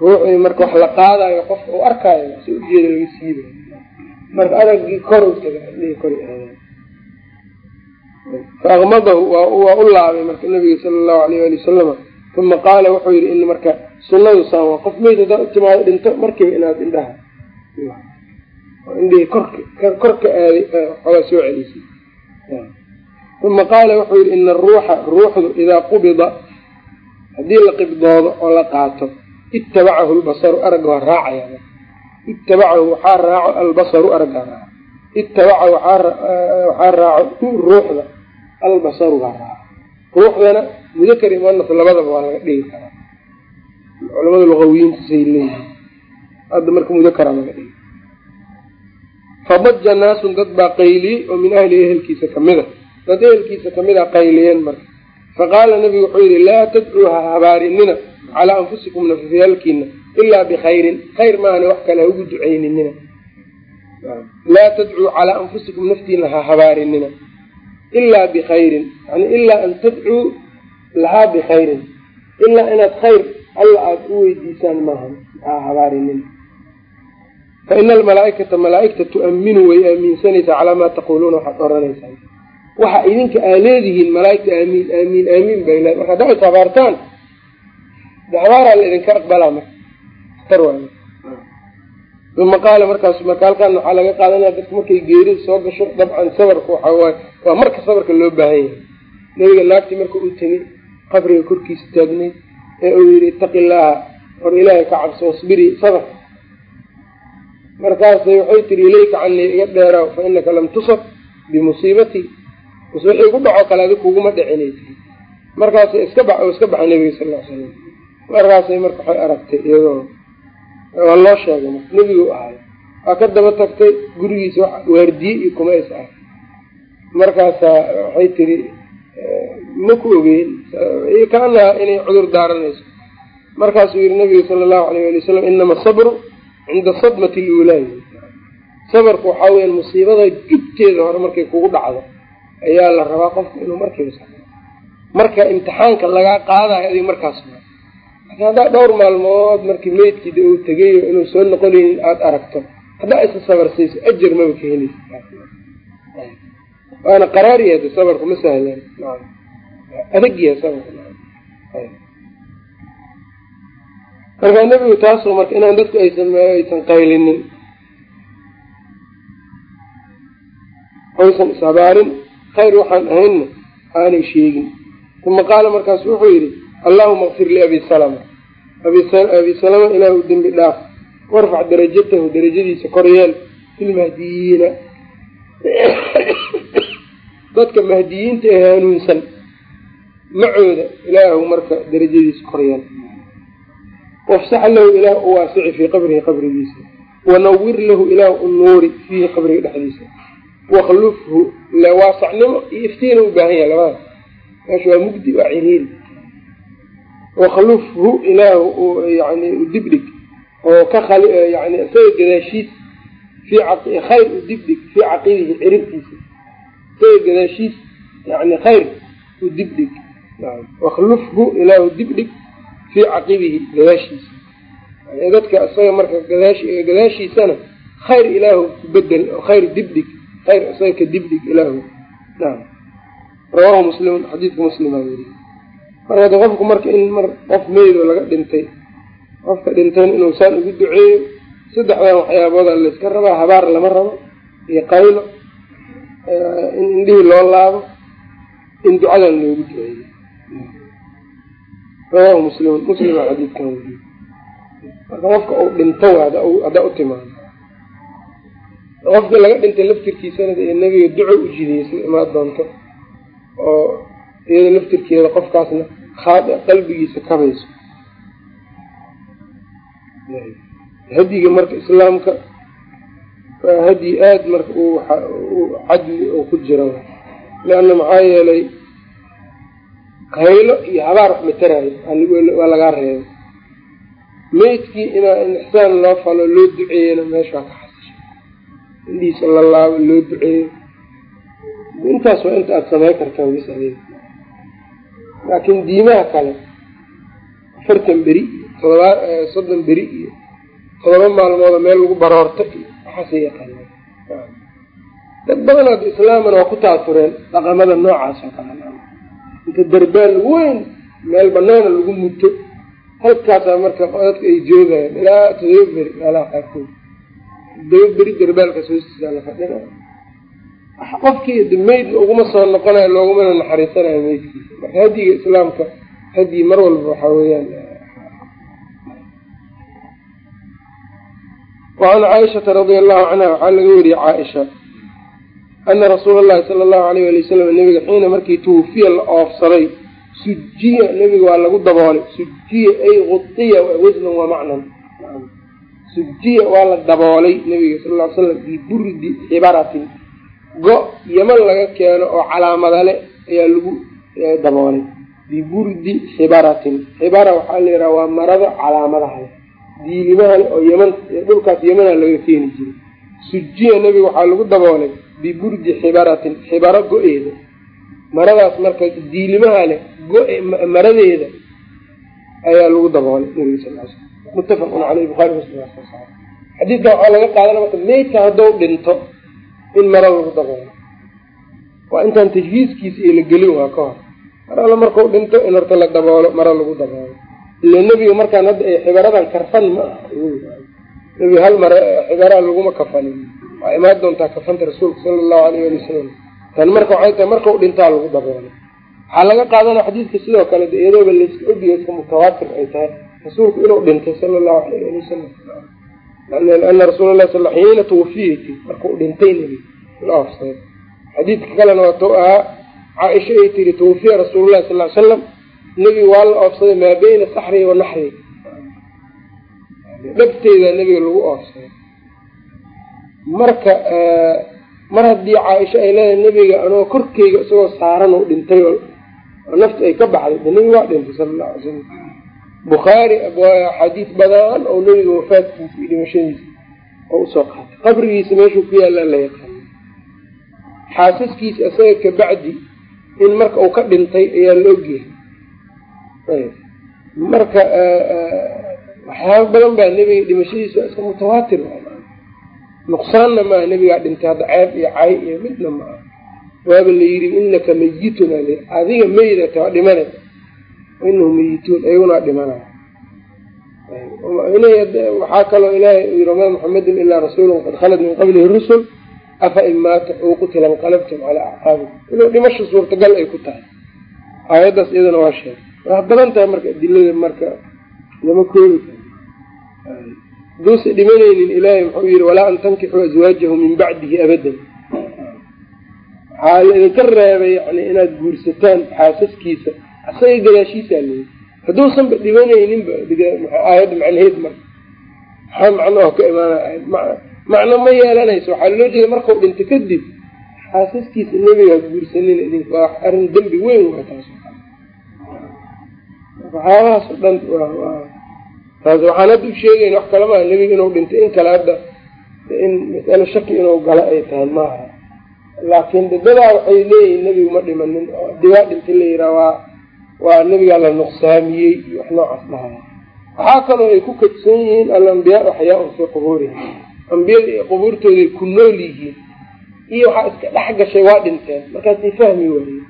ruuxdii marka wax la qaadayo qofka uu arkaayo si ujeeda laga siibayo marka araggii kor u taga indhihii koray aaday fa akmadahu waa u laabay marka nabiga sala allahu alayh ali wasalama uma qaala wuxuu yihi in marka sunadu saan waa qof meyd hadaa utimaado dhinto markiiba inaad indhaha. Indhihii korka korka aaday xoogaa soo celisay. Uma qaala wuxuu yihi ina aruuxa ruuxdu idaa qubida haddii la qibdoodo oo la qaato itabacahu lbasaru aragga waa raacaya itabacahu waxaa raaco albasaru araggaa raaco itabaca waxaa raaco ruuxda albasaru baa raaco ruuxdana mudakar iyo labadaba waa laga dhigi karaa culamada luqawiyiinta say leeyihiin hadda marka mudakara laga dhigi fadaja naasun dad baa qayliyey oo min ahli ehelkiisa kamida dad ehelkiisa ka mid a qayliyeen marka faqaala nabigu wuxuu yihi laa tadcuu ha habaarinina calaa anfusikum nafafyaalkiina ilaa bikhayrin khayr maahane wax kale ha ugu duceyninina laa tadcuu calaa anfusikum naftiina ha habaarinina ilaa bikhayrin yani ilaa an tadcuu lahaa bikhayrin ilaa inaad khayr alla aada u weydiisaan maahan ha habaarinina fa ina almalaaikata malaaigta tu'aminu way aaminsanaysaa calaa maa taquuluuna waxaad oranaysaa waxa idinka aa leedihiin malaaigta aamiin aamiin aamiin bay le marka haddaa is habaartaan habaaraa la idinka aqbalaa marka. Atar waay. Uma qaala markaas marka halkaan waxaa laga qaadanaya dadka markay geerida soo gasho dabcan sabarka waxaa waaye waa marka sabarka loo baahan yahay. Nabiga naagtii marka uu tegay qabriga korkiisa taagnay ee uu yihi itaqi illaaha hor ilaahay ka cabso wasbiri sabr. Markaasay waxay tiri ilayka canii iga dheeraaw fa inaka lam tusab bimusiibatii bas wixii ku dhaco kale adi kuguma dhicinay tiri markaasay iska ba iska baxay nabiga sal l slam markaasay marka waxay aragtay iyadoo waa loo sheegay marka nebigu ahay waa ka daba tagtay gurigiisa wax waardiye iyo kuma is ah markaasaa waxay tiri ma ku ogeyn kaanaha inay cudur daaranayso. Markaasuu yihi nabiga sala allahu alayh ali wasalam inama asabru cinda sadmati luulaayi sabarku waxaa weya musiibada jubteeda hore markay kugu dhacdo ayaa la rabaa qofku inuu markiiba marka imtixaanka lagaa qaadayo adiga markaas laakiin haddaa dhowr maalmood markii meydkiida uu tegayo inuu soo noqonaynin aada aragto haddaa isa sabarsayso ajar maba ka helaysa waana qaraariya hada sabarku ma sahlan. Adagyaha sabarka markaa nebigu taasoo marka inaan dadku aysan aysan qaylinin oysan ishabaarin khayr waxaan ahaynna aanay sheegin. Uma qaala markaas wuxuu yidhi allahuma kfir liabi salama. Abi salama ilaahu dembi dhaaf. Warfac darajatahu darajadiisa koryeel filmahdiyiina dadka mahdiyiinta ee hanuunsan macooda ilaahu marka darajadiisa koryeel wafsax lahu ilaah u waasici fii qabrihi qabrigiisa. Wanawir lahu ilaah u nuuri fiihi qabriga dhexdiisa waklufhu le waasacnimo iyo iftiina u baahan yahay labada meesha waa mugdi waa ciriiri waklufhu ilaahu yani udibdhig oo ka yani isaga gadaashiis fi khayr udibdhig fii caqidihi ciribtiisa isaga gadaashiis yani khayr udibdhig waklufhu ilaahu dibdhig fii caqibihi gadaashiisa. Dadka isaga marka gadaashiisana khayr ilaahu kubedel oo khayr dibdhig khayr isaga ka dibdhig ilaahu naam rawaahu muslimun xadiidka muslima weriye marka ada qofku marka in mar qof meydoo laga dhintay qofka dhintan inuu saan ugu duceeyo saddexdan waxyaabooda layska rabaa habaar lama rabo iyo qaylo in indhihii loo laabo in ducadan loogu duceeyo rawaahu muslimun muslima xadiidkan weriye marka qofka uu dhinto haddaa u timaado qofka laga dhintay laftirkiisana ee nebiga duco u jidiyey sida imaa doonto oo iyada laftirkeeda qofkaasna qalbigiisa kabayso. Hadyiga marka islaamka waa hadyi aada marka cadli oo ku jira leanna maxaa yeelay qaylo iyo habaar wax mataraayo waa lagaa reebay. Meydkii inaa in ixsaan loo falo loo duceeyana meesha waa ka indhihiisa la laabo loo duceeyo intaas waa inta aada samey kartaa bis adeeg laakiin diimaha kale afartan beri iyo todobaa soddon beri iyo todoba maalmooda meel lagu baroorto iyo waxaasa yaqaanaan dad badan hadda islaamana waa ku taasureen dhaqamada noocaas oo kale. Inta darbaal weyn meel banaana lagu muto halkaasaa marka dadka ay joogayaan ilaa todoba beri meelaha qaarkood todoba beri darbaalkaas hoostiisa la fadhina qofkii meydna uguma soo noqonayo loogumana naxariisanayo meydkiisa marka hadiga islaamka hadyi mar walba waxaa weeyaan. Wacan caaishata radia allahu canha waxaa laga weriyey caaisha ana rasuula allahi sala allahu alayh ali wasalam nabiga xiina markii tuwufiya la oofsaday sujiya nebiga waa lagu daboolay. Sujiya ay gudiya wasnan wa macnan sujiya waa la daboolay nabiga sal ly slam biburdi xibaratin go yaman laga keeno oo calaamadale ayaa lagu daboolay. Biburdi xibaratin xibara waxaa la yidhaha waa marada calaamadaha diilimahan oo yeman dhulkaas yemana laga keeni jiray sujiya nebiga waxaa lagu daboolay biburdi xibaratin xibaro go-eeda. Maradaas marka diilimaha leh go- maradeeda ayaa lagu daboolay nabiga sal l slam muttafaqun caleyh buhaari muslim xadiidkan waxaa laga qaadana marka meydka haddou dhinto in mara lagu daboolo waa intaan tajhiiskiisa iyo la gelin waa ka hor. Mar alla markau dhinto in horta la daboolo mara lagu daboolo ila nebiga markaan hadda ay xibaradan karfan ma aha nebiga hal mare xibaraa laguma kafanin. Waa imaan doontaa kafanta rasuulka sala allahu alayh ali wasalam tan marka waxay tahay markau dhintaa lagu daboolay waxaa laga qaadanaya xadiidka sidoo kale de iyadooba layska ogiya iska mutawaatir ay tahay rasuulku inuu dhintay sala allahu alayh ali wasalam ana rasuula lah sal xiina tuwafiyati markau dhintay nebiga la oofsaday xadiidka kalena waa tou ahaa caaisha ay tiri tuwafiya rasuululahi sal ly slam nebiga waa la oofsaday maa beyna saxrii wa naxrii dhabteeda nebiga lagu oofsaday marka mar haddii caaisha ay leedahay nebiga anoo korkeyga isagoo saaran u dhintay oo nafta ay ka baxday de nebiga waa dhintay sala alla alay slam bukhaari axaadiis badan oo nebiga wafaadkiisa iyo dhimashadiisa oo u soo qaatay. Qabrigiisa meeshuu ku yaallaa la yaqaana xaasaskiisa isaga kabacdi in marka uu ka dhintay ayaa la ogyahay. Marka waxyaaba badan baa nebiga dhimashadiisa iska mutawaatir nuqsaanna maaha nebigaa dhintay hadda ceeb iyo cay iyo midna ma aha. Waaba la yidhi inaka mayitun adiga meydata waa dhimana inahu meyituun iyaguna waa dhimanaya waxaa kaloo ilaahay u yiri wamaa ilaa rasuulun qad khalad min qablihi rusul afa in maata ou qutila inqalabtum calaa acqaabikum inuu dhimasha suurtagal ay ku tahay. Aayaddaas iyadana waa sheegay. Waa badan tahay marka adilada marka lama koobi karo. Haduusa dhimanaynin ilaahay muxuu yihi walaa an tankixuu azwaajahu min bacdihi abadan. Waxaa la idinka reebay yani inaad guursataan xaasaskiisa asaga gadaashiisaa leeyi hadduusanba dhimanayninba aayadda macnaheed marka maxaa macnaho ka imaanay macno ma yeelanayso. Waxaa loo jeeda markau dhinto kadib xaasaskiisa nebigaa guursanin idink waa arrin dembi weyn waa taas waxyaabahaas o dhan taas waxaan hadda u sheegayn wax kale maaha nebiga inuu dhintay in kale hadda in masalo shaki inuu galo ay tahay maaha. Laakiin dadadaa waxay leeyihiin nebigu ma dhimanin oo dibaa dhintay la yiraa waa waa nebigaa la nuqsaamiyey wax noocaas dhahaya waxaa kaloo ay ku kadsoon yihiin alambiyaau axyaaun fii qubuurihim ambiyada qubuurtooday ku nool yihiin. Iyo waxaa iska dhex gashay waa dhinteen. Markaasay fahmi waayeen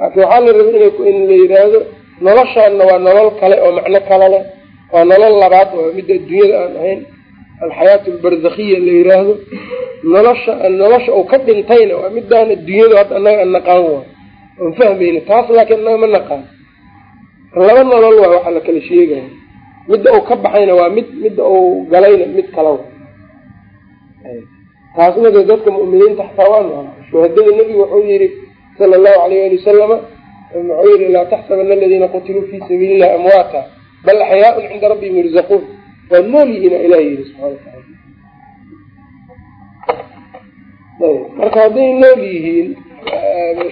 laakiin waxaa la rabay in la yidhaahdo noloshaanna waa nolol kale oo macno kale leh. Waa nolol labaad oo midda adduunyada aan ahayn. Alxayaatu albarzakhiya la yiraahdo. Nolosha nolosha uu ka dhintayna waa midaan adduunyadu hadda annaga an naqaan waayo oon fahmayna taas laakiin annaga ma naqaan. Laba nolol waa waxaa la kala sheegaya midda uu ka baxayna waa mid midda uu galayna mid kala wa taasna de dadka mu'miniinta xataa waa nool shuhadada nebigu wuxuu yihi sala allahu alayh ali wasalama muxuu yihi laa taxsabana aladiina qutiluu fii sabiili illahi amwaata bal axyaaun cinda rabbihim yurzaquun. Waa nool yihiina ilah yihi subxana wataala marka hadday nool yihiin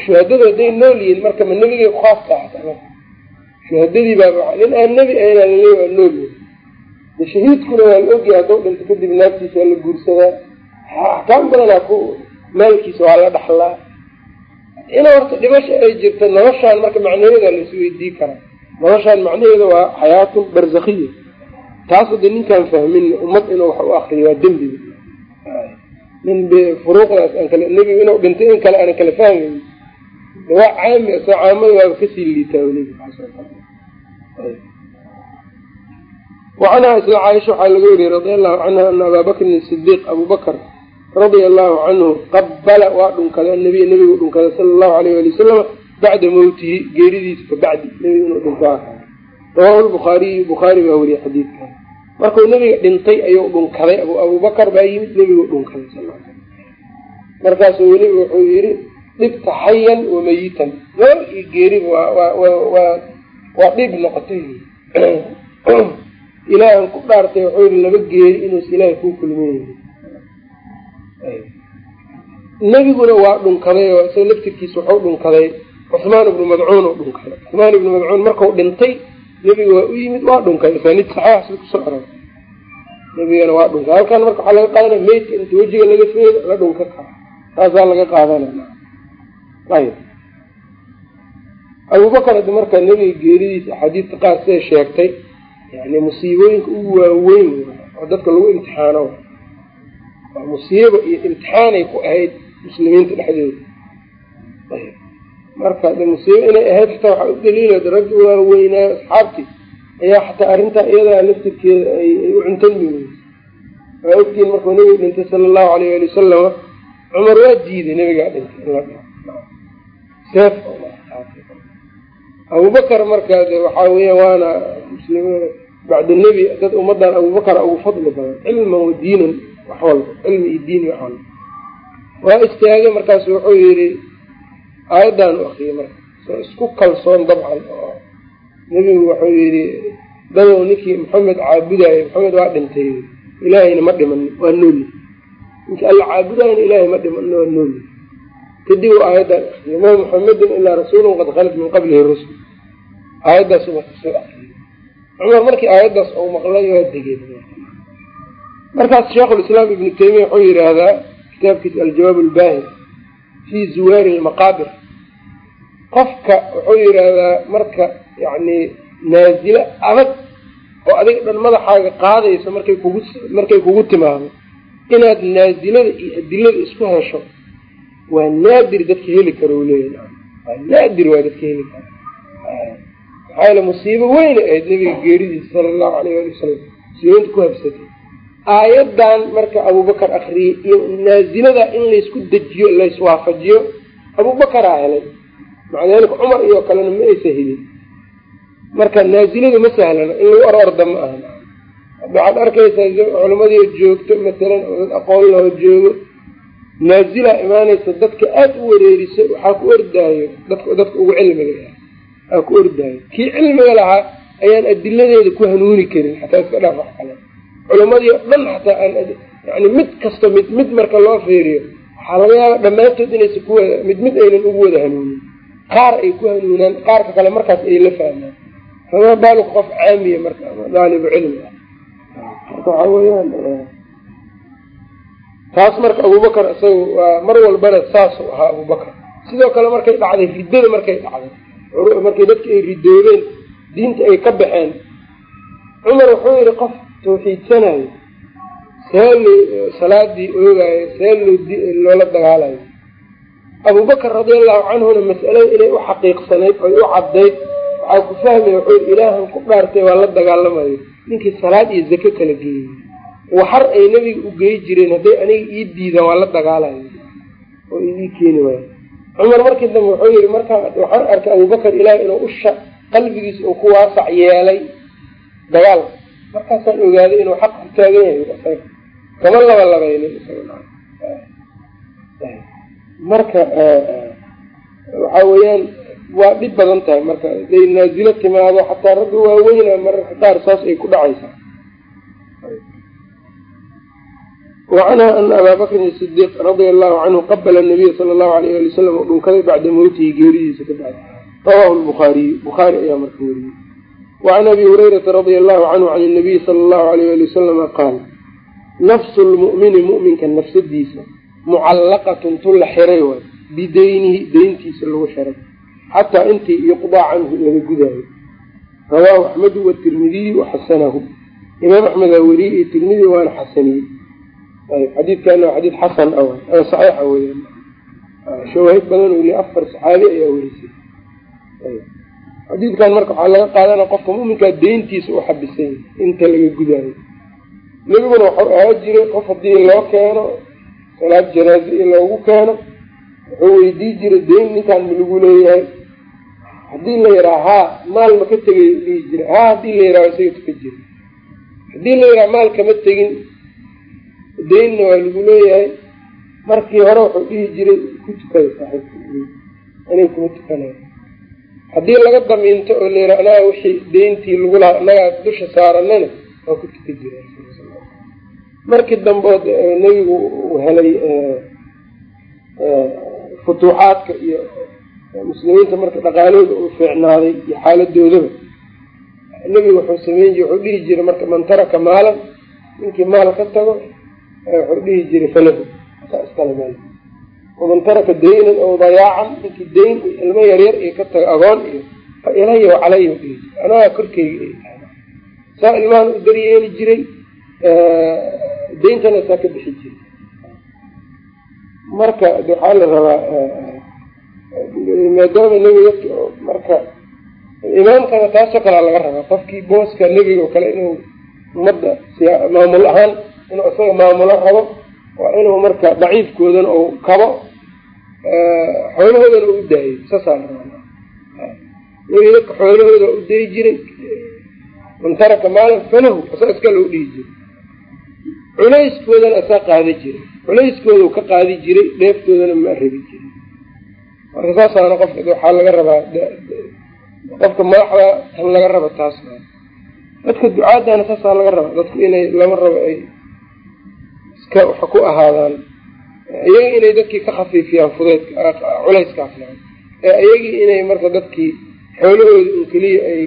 shuhadadu hadday nool yihiin marka ma nebigay khaas tahay shuhadadii baa nin aan nebi ahaynaa laleey waa nool yihiin de shahiidkuna waa la ogyahay hadduu dhinto kadib naagtiisa waa la guursadaa. Axkaam badanaa ku maalkiisa waa la dhaxlaa. In horta dhimasha ay jirto noloshaan marka macnaheeda la isweydii karaa noloshaan macnaheeda waa xayaatun barzakhiya taas hadda ninkaan fahmin ummad inuu wax u akriyo waa dembiga furuuqdaas aan nebigu inuu dhintay in kale aanan kala fahmayn waa caami soo caamada waaba ka sii liitaa wacanhaa isla caaisha waxaa laga wariyey radia allahu canha ana abaa bakrin sidiiq radia allahu canhu qabala waa dhunkaday anabiy nabigu dhunkaday sala allahu alayh ali wasalama bacda mawtihi geeridiisa kabacdi nebigu inuu dhunkaa rawahu lbukhaariyu bukhaari baa weriyey xadiidkan markuu nebiga dhintay ayuu dhunkaday abubakar baa yimid nebigu dhunkaday markaasuu weliba wuxuu yidhi dhibta xayan wa mayitan nool iyo geeriba waa dhib noqotay. Ilaahan ku dhaartay wuxuu yihi laba geeri inuus ilaahay kuu kulmeyn nebiguna waa dhunkaday oo isaga laftirkiisa wuxuu dhunkaday cusmaan ibnu madcuun oo dhunkaday cusmaan ibnu madcuun markau dhintay nebiga waa u yimid waa dhunkay asaaniid saxaax sida ku soo aroor nebigana waa dhunkay halkan marka waxaa laga qaadanaya meydka inta wejiga laga feedo la dhunka karo taasaa laga qaadanaya ayb abubakar haddi marka nebiga geeridiisa axaadiista qaar siday sheegtay yani musiibooyinka ugu waaweyn oo dadka lagu imtixaano waa musiibo iyo imtixaanay ku ahayd muslimiinta dhexdooda marka de musiibo inay ahayd xataa waxaa u daliila raggi waaweynaayo asxaabtii ayaa xataa arrintaa iyadaa laftirkeeda ay u cuntanmi weysa waa ogtiin markuu nebiga dhintay sala allahu alayh ali wasalama cumar waa diiday nebigaa dhintay. Abubakar marka de waxaa weya waana muslim bacda nebi dad ummadan abubakar ugu fadli badan cilman wa diinan wax walba cilmi iyo diin wax walba. Waa istaagay markaasu wuxuu yidhi aayaddan u akriyay marka isku kalsoon dabcan oo nebigu wuxuu yidhi dadow ninkii maxamed caabudaayo maxamed waa dhintay ilaahayna ma dhiman waa nooli ninkii alla caabudayana ilaahay ma dhimanna waa nooli kadib akriya ma muxamedin ilaa rasuulun qad khalat min qablihi rusul. Aayaddaas cumar markii aayaddaas uu maqlay waa degeen. Markaas sheikhulislaam ibnu taymiya wuxuu yidhaahdaa kitaabkiisa aljawaab albaahir fii zuwaari lmaqaabir qofka wuxuu yidhaahdaa marka yacni naazilo adag oo adiga dhan madaxaaga qaadaysa markay kugu markay kugu timaado inaad naazilada iyo adilada isku hesho waa naadir dadka heli karo u leeyahy waa naadir waa dadka heli karo. Maxaa yaele musiibo weyna ahayd nabiga geeridiisa sala allahu alayh ali wasalam musiibinta ku habsatay. Aayaddan marka abubakar akriyey iyo naazilada in laysku dejiyo layswaafajiyo abubakaraa helay. Maca cumar iyo kalena ma aysa helin marka naaziladu ma sahlana in lagu or orda ma aha. Waxaad arkaysaa culamadiio joogto matalan oo dad aqoon loo joogo. Naazilaa imaanaysa dadka aada u wareeriso waxaa ku ordaayo dadka ugu cilmiga aa ku ordaayo. Kii cilmiga lahaa ayaan adiladeeda ku hanuuni karin xataa iska dhaaf kale. Culamadii o dhan xataa aan yani mid kasta mid mid marka loo fiiriyo waxaa laga yaaba dhammaantood inaysa kuwada mid mid aynan ugu wada hanuunin. Qaar ay ku hanuunaan qaarka kale markaas ay la fahmaan famaa baaluka qof caamiya marka daalibu cilmi. Ah marka waxaa weeyaan taas marka abubakar isaga waa mar walbana saasuu ahaa abubakar sidoo kale markay dhacday riddada markay dhacday markay dadka ay ridoobeen diinta ay ka baxeen. Cumar wuxuu yihi qof tawxiidsanayo see lo salaadii oogaayo see loo loola dagaalayo abubakar radiallahu canhuna mas'alada inay u xaqiiqsanayd oy u caddayd waxaa ku fahmaya wuxuu ilaahan ku dhaartay waa la dagaalamayo ninkii salaad iyo zake kala geeyey waxar ay nebiga u gey jireen hadday aniga ii diidaan waa la dagaalayo oo ii keeni waayo cumar markii dambe wuxuu yihi markaa waxaan arkay abubakar ilaah inuu usha qalbigiisa uu ku waasac yeelay. Dagaal. Markaasaan ogaaday inuu xaq ku taagan yahay kama laba labaynin marka waxaa weeyaan waa dhib badan tahay marka haday naazilo timaado xataa ragga waaweyna mararka qaar saas ay ku dhacaysaa wacanha ana abaa bakrin sidiiq radia allahu canhu qabala nabiya sala allahu alayh ali wasalam oo dhunkaday bacda mawtihi geeridiisa ka bacdi rawahu lbukhaariyu bukhaari ayaa marka weriyey wacan abi hurayrata radia allahu canhu can nabiyi sala allahu alayh ali wasalama qaal nafsu lmu'mini mu'minka nafsadiisa mucallaqatun tu la xiray waay bideynihi deyntiisa lagu xiray xataa intii yuqdaa canhu laga gudaayo. Rawaahu axmedu watirmidiyu waxasanahu imaam axmedaa weriyey iyo tirmidi waana xasaniyey. Xadiidkana waa xadiid xasan a saxiixa weya shawaahid badan u li afar saxaabi ayaa werisay xadiidkan marka waxaa laga qaadana qofka muminkaa deyntiisa u xabisay inta laga gudaayo. Nebiguna waxau ahaa jiray qof haddii loo keeno salaad janaaze in loogu keeno wuxuu weydii jiray deyn ninkaan ma lagu leeyahay haddii la yidhaha haa maal ma ka tegay dhihi jira. Haa haddii la yidhaha isaga tuka jira. Haddii la yidhaha maal kama tegin deynna waa lagu leeyahay. Markii hore wuxuu dhihi jiray ku tukada saaxiibka kuma tukanaya haddii laga damiinto oo la yidhaha anaga wixii deyntii lagu lahaa annagaa dusha saaranana waa ku tuka jira. Markii dambood nebigu uu helay futuuxaadka iyo muslimiinta marka dhaqaalooda uu fiicnaaday iyo xaaladoodaba. Nebigu wuxuu sameyn jire wuxuu dhihi jiray marka man taraka maalan ninkii maal ka tago wuxuu dhihi jiray falahu. Saa iskale meel waman taraka daynan aw dayaacan ninkii dayn ilmo yaryar iyo ka tago agoon iyo fa ilaya wacalaya dhihi jira anagaa korkeyga saa ilmahan u daryeeli jiray dayntana saa ka bixi jiray. Marka waxaa la rabaa maadaama nebiga marka imaamkana taasoo kalea laga rabaa qofkii booska nebiga oo kale inuu ummadda maamul ahaan inuu isaga maamulo rabo waa inuu marka daciifkoodana uu kabo xoolahoodana u daayo saasaa nebiga dadka xoolahooda u dayi jiray man taraka maalan falahu asaa iska loo dhihi jiray. Culayskoodana asaa qaada jiray culayskooda ka qaadi jiray dheeftoodana ma rabi jiray marka saasaana qofka waxaa laga rabaa qofka madaxda tan laga raba taas dadka ducaadana saasaa laga rabaa dadku inay lama rabo ay iska waxa ku ahaadaan iyaga inay dadkii ka khafiifiyaan fudeydka culayskaa fiican ee iyagii inay marka dadkii xoolahooda un keliya ay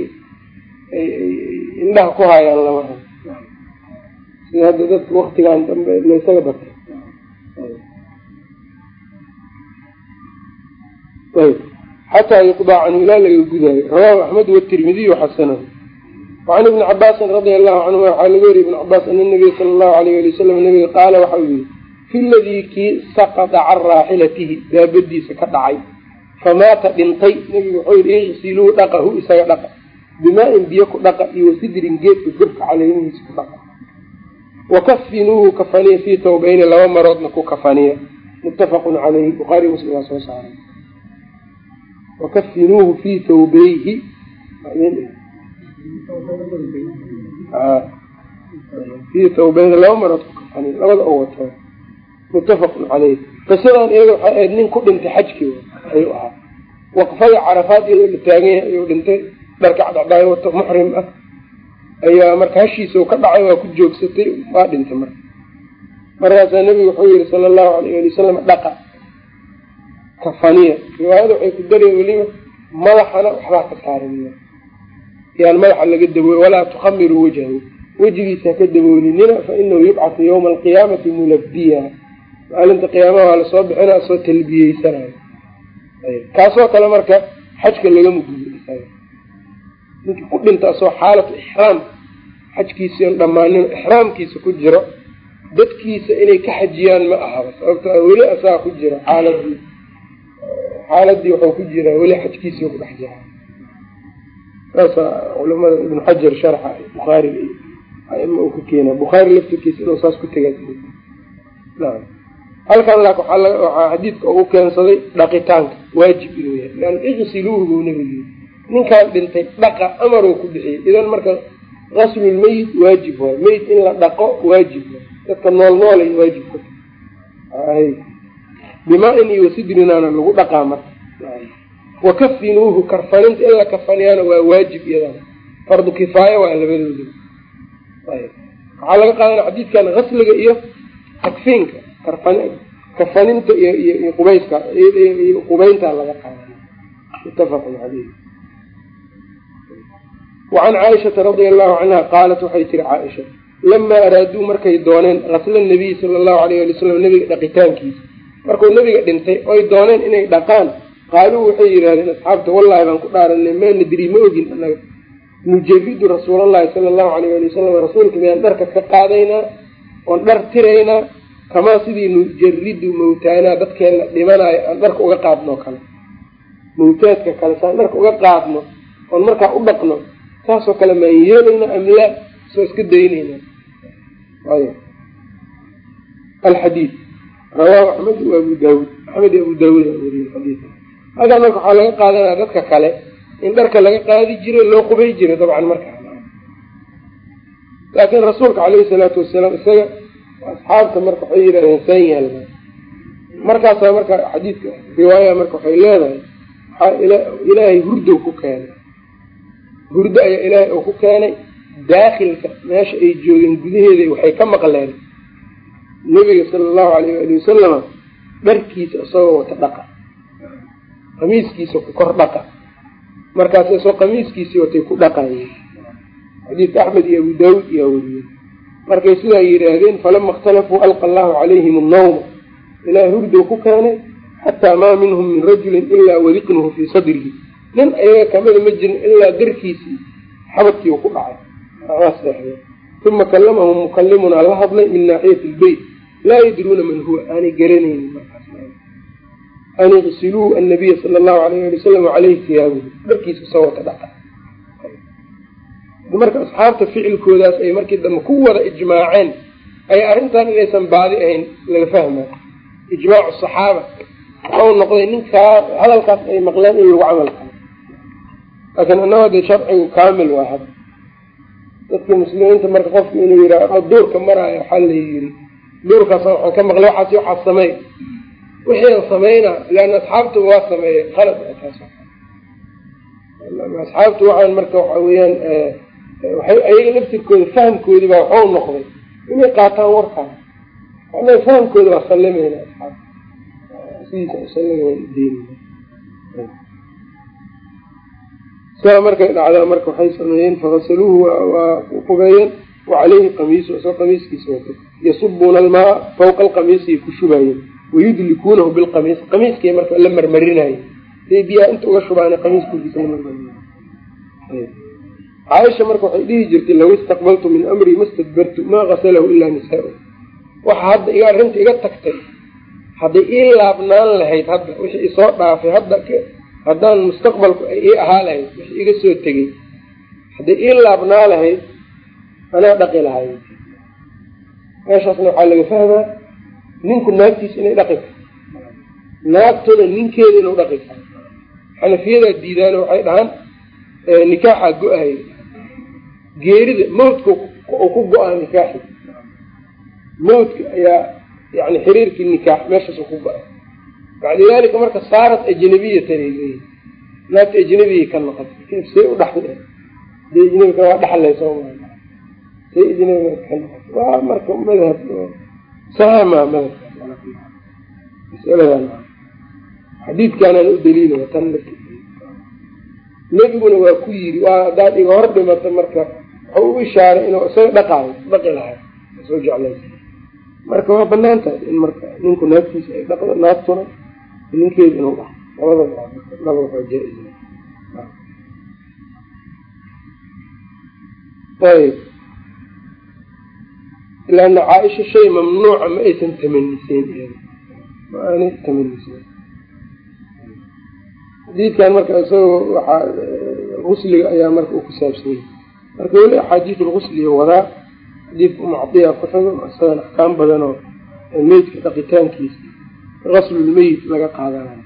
indhaha ku haayaan lama rabo. Sida hadda dadka waktigan dambe laysaga batay xataa yuqdaa canhu ilaa laga gudaayo rawaahu axmed watirmidiy xasanahu wacan ibni cabaasin radia allahu canhuma waxaa laga weriy ibn cabaas ana nabiya sala allahu alayh ali wasalam nabiga qaala waxa uu yihi fi ladii kii saqada can raaxilatihi daabadiisa ka dhacay famaata dhintay nebigu wuxuu yihi iqsiluu dhaqahu isaga dhaqa bimaa-in biyo ku dhaqa iyo wasidrin geedka gobka caleemihiisa ku dhaqa wakafinuuhu kafaniya fii tawbayni laba maroodna ku kafaniya muttafaqun caleyhi bukhaari muslim waa soo saaray wakafinuuhu fii tawbayhi fii tawbayni laba marood ku kafaniya labada oo wato muttafaqun qisadan iyaga waxay ahayd nin ku dhintay xajkii ayuu ahaa waqfada carafaad iyadoo la taagan yahay ayuu dhintay dharka cadcadaayo wato muxrim ah ayaa marka hashiisa u ka dhacay waa ku joogsatay waa dhintay marka markaasaa nebigu wuxuu yihi sala allahu alayh ali wasalam dhaqa kafaniya riwaayada waxay ku daraya weliba madaxana waxbaa ka saarin. Yaan madaxa laga dabool walaa tukhamiruu wajhahu. Wejigiisa haka daboolinina fa inahu yubcatu yawma alqiyaamati mulabiya maalinta qiyaamaha waa la soo bixina soo talbiyeysanayo. Kaasoo kale marka xajka lagama gudo ninkii ku dhinta asoo xaalatu ixraam xajkiisiion dhammaanin ixraamkiisa ku jiro dadkiisa inay ka xajiyaan ma ahaba. Sababto weli asaa ku jiro xaaladii xaaladii wuxuu ku jiraa weli xajkiisii ku dhex jiraa. Saasaa culamada ibnu xajar sharxa bukhaari aima uu ka keena bukhaari laftirkiisa inuu saas ku tegaa naam. Halkan laak waxaa xadiidka ugu keensaday dhaqitaanka waajib inuu yahay. Lan iqsiluuhu buu nabigu ninkaan dhintay dhaqa amaruu ku bixiyey. Idan marka qaslulmeyit waajib waay. Meyit in la dhaqo waajib waay. Dadka nool noolay waajib ku bimaa-in iyo sidrinaana lagu dhaqaa marka. Wakafinuuhu karfaninta in la kafaniyaana waa waajib iyadana. Fardu kifaaya waa labadooda. Waxaa laga qaadana xadiidkan kasliga iyo takfiinka. Kafaninta iyo qubayska iyo qubeyntaa laga qaadana mutafaqun caleyh wacan caaishata radia allahu canha qaalat waxay tiri caaisha lamaa araaduu markay dooneen kasla nabiyi sala allahu alayh ali wasalam nabiga dhaqitaankiisa markuu nabiga dhintay oy dooneen inay dhaqaan qaaluu waxay yidhahdeen asxaabta wallahi baan ku dhaaranay maa nadri ma ogin anaga nujaridu rasuulallahi sala allahu alayh ali wasalam rasuulka miyaan dharka ka qaadaynaa oon dhar tiraynaa kamaa sidii nujaridu mawtaanaa dadkeenna dhimanayo aan dharka uga qaadnoo kale. Mawtaadka kale saan dharka uga qaadno oon markaa u dhaqno saasoo kale maan yeelayna am laa soo iska daynayna. Alxadiid rawaahu axmed wa abu daawuud axmed iyo abu daawuud weriye xadiidka halkan marka waxaa laga qaadanaya dadka kale in dharka laga qaadi jiray loo qubay jiray dabcan markaa laakiin rasuulka caleyhi salaatu wasalaam isaga asxaabta marka waxay yidhahdeen saan yaalma markaasaa marka xadiidka riwaaya marka waxay leedahay waxaa ilaahay hurdow ku keenay. Hurdo ayaa ilaahay oo ku keenay daakhilka meesha ay joogeen gudaheeda waxay ka maqleen nebiga sala allahu alayh ali wasalama dharkiisa isagoo wata dhaqa. Qamiiskiisa ku kor dhaqa. Markaas isoo qamiiskiisii watay ku dhaqayeen xadiidka axmed iyo abu daawuud iyaa weriyey markay sidaa yidhaahdeen falama ikhtalafuu alqa allahu calayhim annawma ilaah hurdow ku keenay xataa maa minhum min rajulin ilaa wadiqnuhu fii sadrihi. Nin ayaga kamida ma jirin ilaa darkiisii xabadkii u ku dhacay. Uma kallamahum mukalimunaa la hadlay min naaxiyati lbeyt laa yadruuna man huwa aanay garanaynin an iqsiluu annabiya sala allahu alayh ali wasalam caleyhi tiyaabuhu dharkiisa soo wata dhaqa marka asxaabta ficilkoodaas ay markii dambe ku wada ijmaaceen ay arrintan inaysan baadi ahayn laga fahmaa ijmaacu saxaaba waxau noqday ninkaa hadalkaas ay maqleen in lagu camal kalo laakiin annagoo dee sharcigu kaamil waa had dadka muslimiinta marka qofku inuu yidhaah duurka maraayo waxaa la yiri duurkaas waxaan ka maqlay waxaas waxaa samey wixiian sameynaa leanna asxaabtu waa sameeya qalad taas asxaabtu waxaan marka waxa weeyaan waxay ayaga laftirkooda fahamkoodi baa waxau noqday. Inay qaataan warkaan anaga fahamkooda waa sallamayna asxaabta sidaa markay dhacdaa marka waxay sameeyeen fakasaluuhu waa qubeeyeen wa caleyhi qamiisu isoo qamiiskiisa wato yasubuuna almaa fawqa alqamiisay ku shubaayeen wayudlikuunahu bilqamiis qamiiskay marka la marmarinaaye say biyaha inta uga shubaana qamiiskoodiisa la marmarinayo caaisha marka waxay dhihi jirtay law istaqbaltu min amrii ma stadbartu maa qasalahu ilaa nisaa waxa hadda iga arrinta iga tagtay hadday ii laabnaan lahayd hadda wixii isoo dhaafay hadda haddaan mustaqbalku ay ii ahaa lahayd wixii iga soo tegey hadday ii laabnaa lahayd anaa dhaqi lahay. Meeshaasna waxaa laga fahmaa ninku naagtiisa inay dhaqi karto naagtuna ninkeeda inuu dhaqi karo xanafiyadaa diidaano waxay dhahaan nikaaxaa go'ay. Geerida mawdka uu ku go'aa nikaaxi. Mawdka ayaa yani xiriirkii nikaax meeshaas ku go'ay bacda marka saarat ajnabiyatan ay naagta ajnabiyay ka noqotay. See u dhaxda de ajnabika waa dhaxlaysa see waa marka madhab saxiix maa xadiidkaanaan u daliilaya tan nebiguna waa ku yiri waa haddaad iga hor dhimata marka waxau u ishaaray inuu isaga dhaqaayo dhaqi lahay soo jeclay marka waa bannaan tahay in marka ninku naagtiisa ay dhaqdo naagtuna ninkeeda inuu dhaqo labadaba laba jaa-is ayb ilaana caaisha shay mamnuuca ma aysan tamaniseen ma aanay tamaniseen xadiidkan marka isagoo waxaa gusliga ayaa marka uu ku saabsanyay marka weli axaadiis lgusliga wadaa xadiidka umacdiya ku xigo isagan axkaam badanoo meydka dhaqitaankiisa gaslulmeyit laga qaadanayo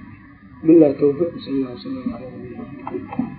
bilahi tawfiiq sal alla sala ala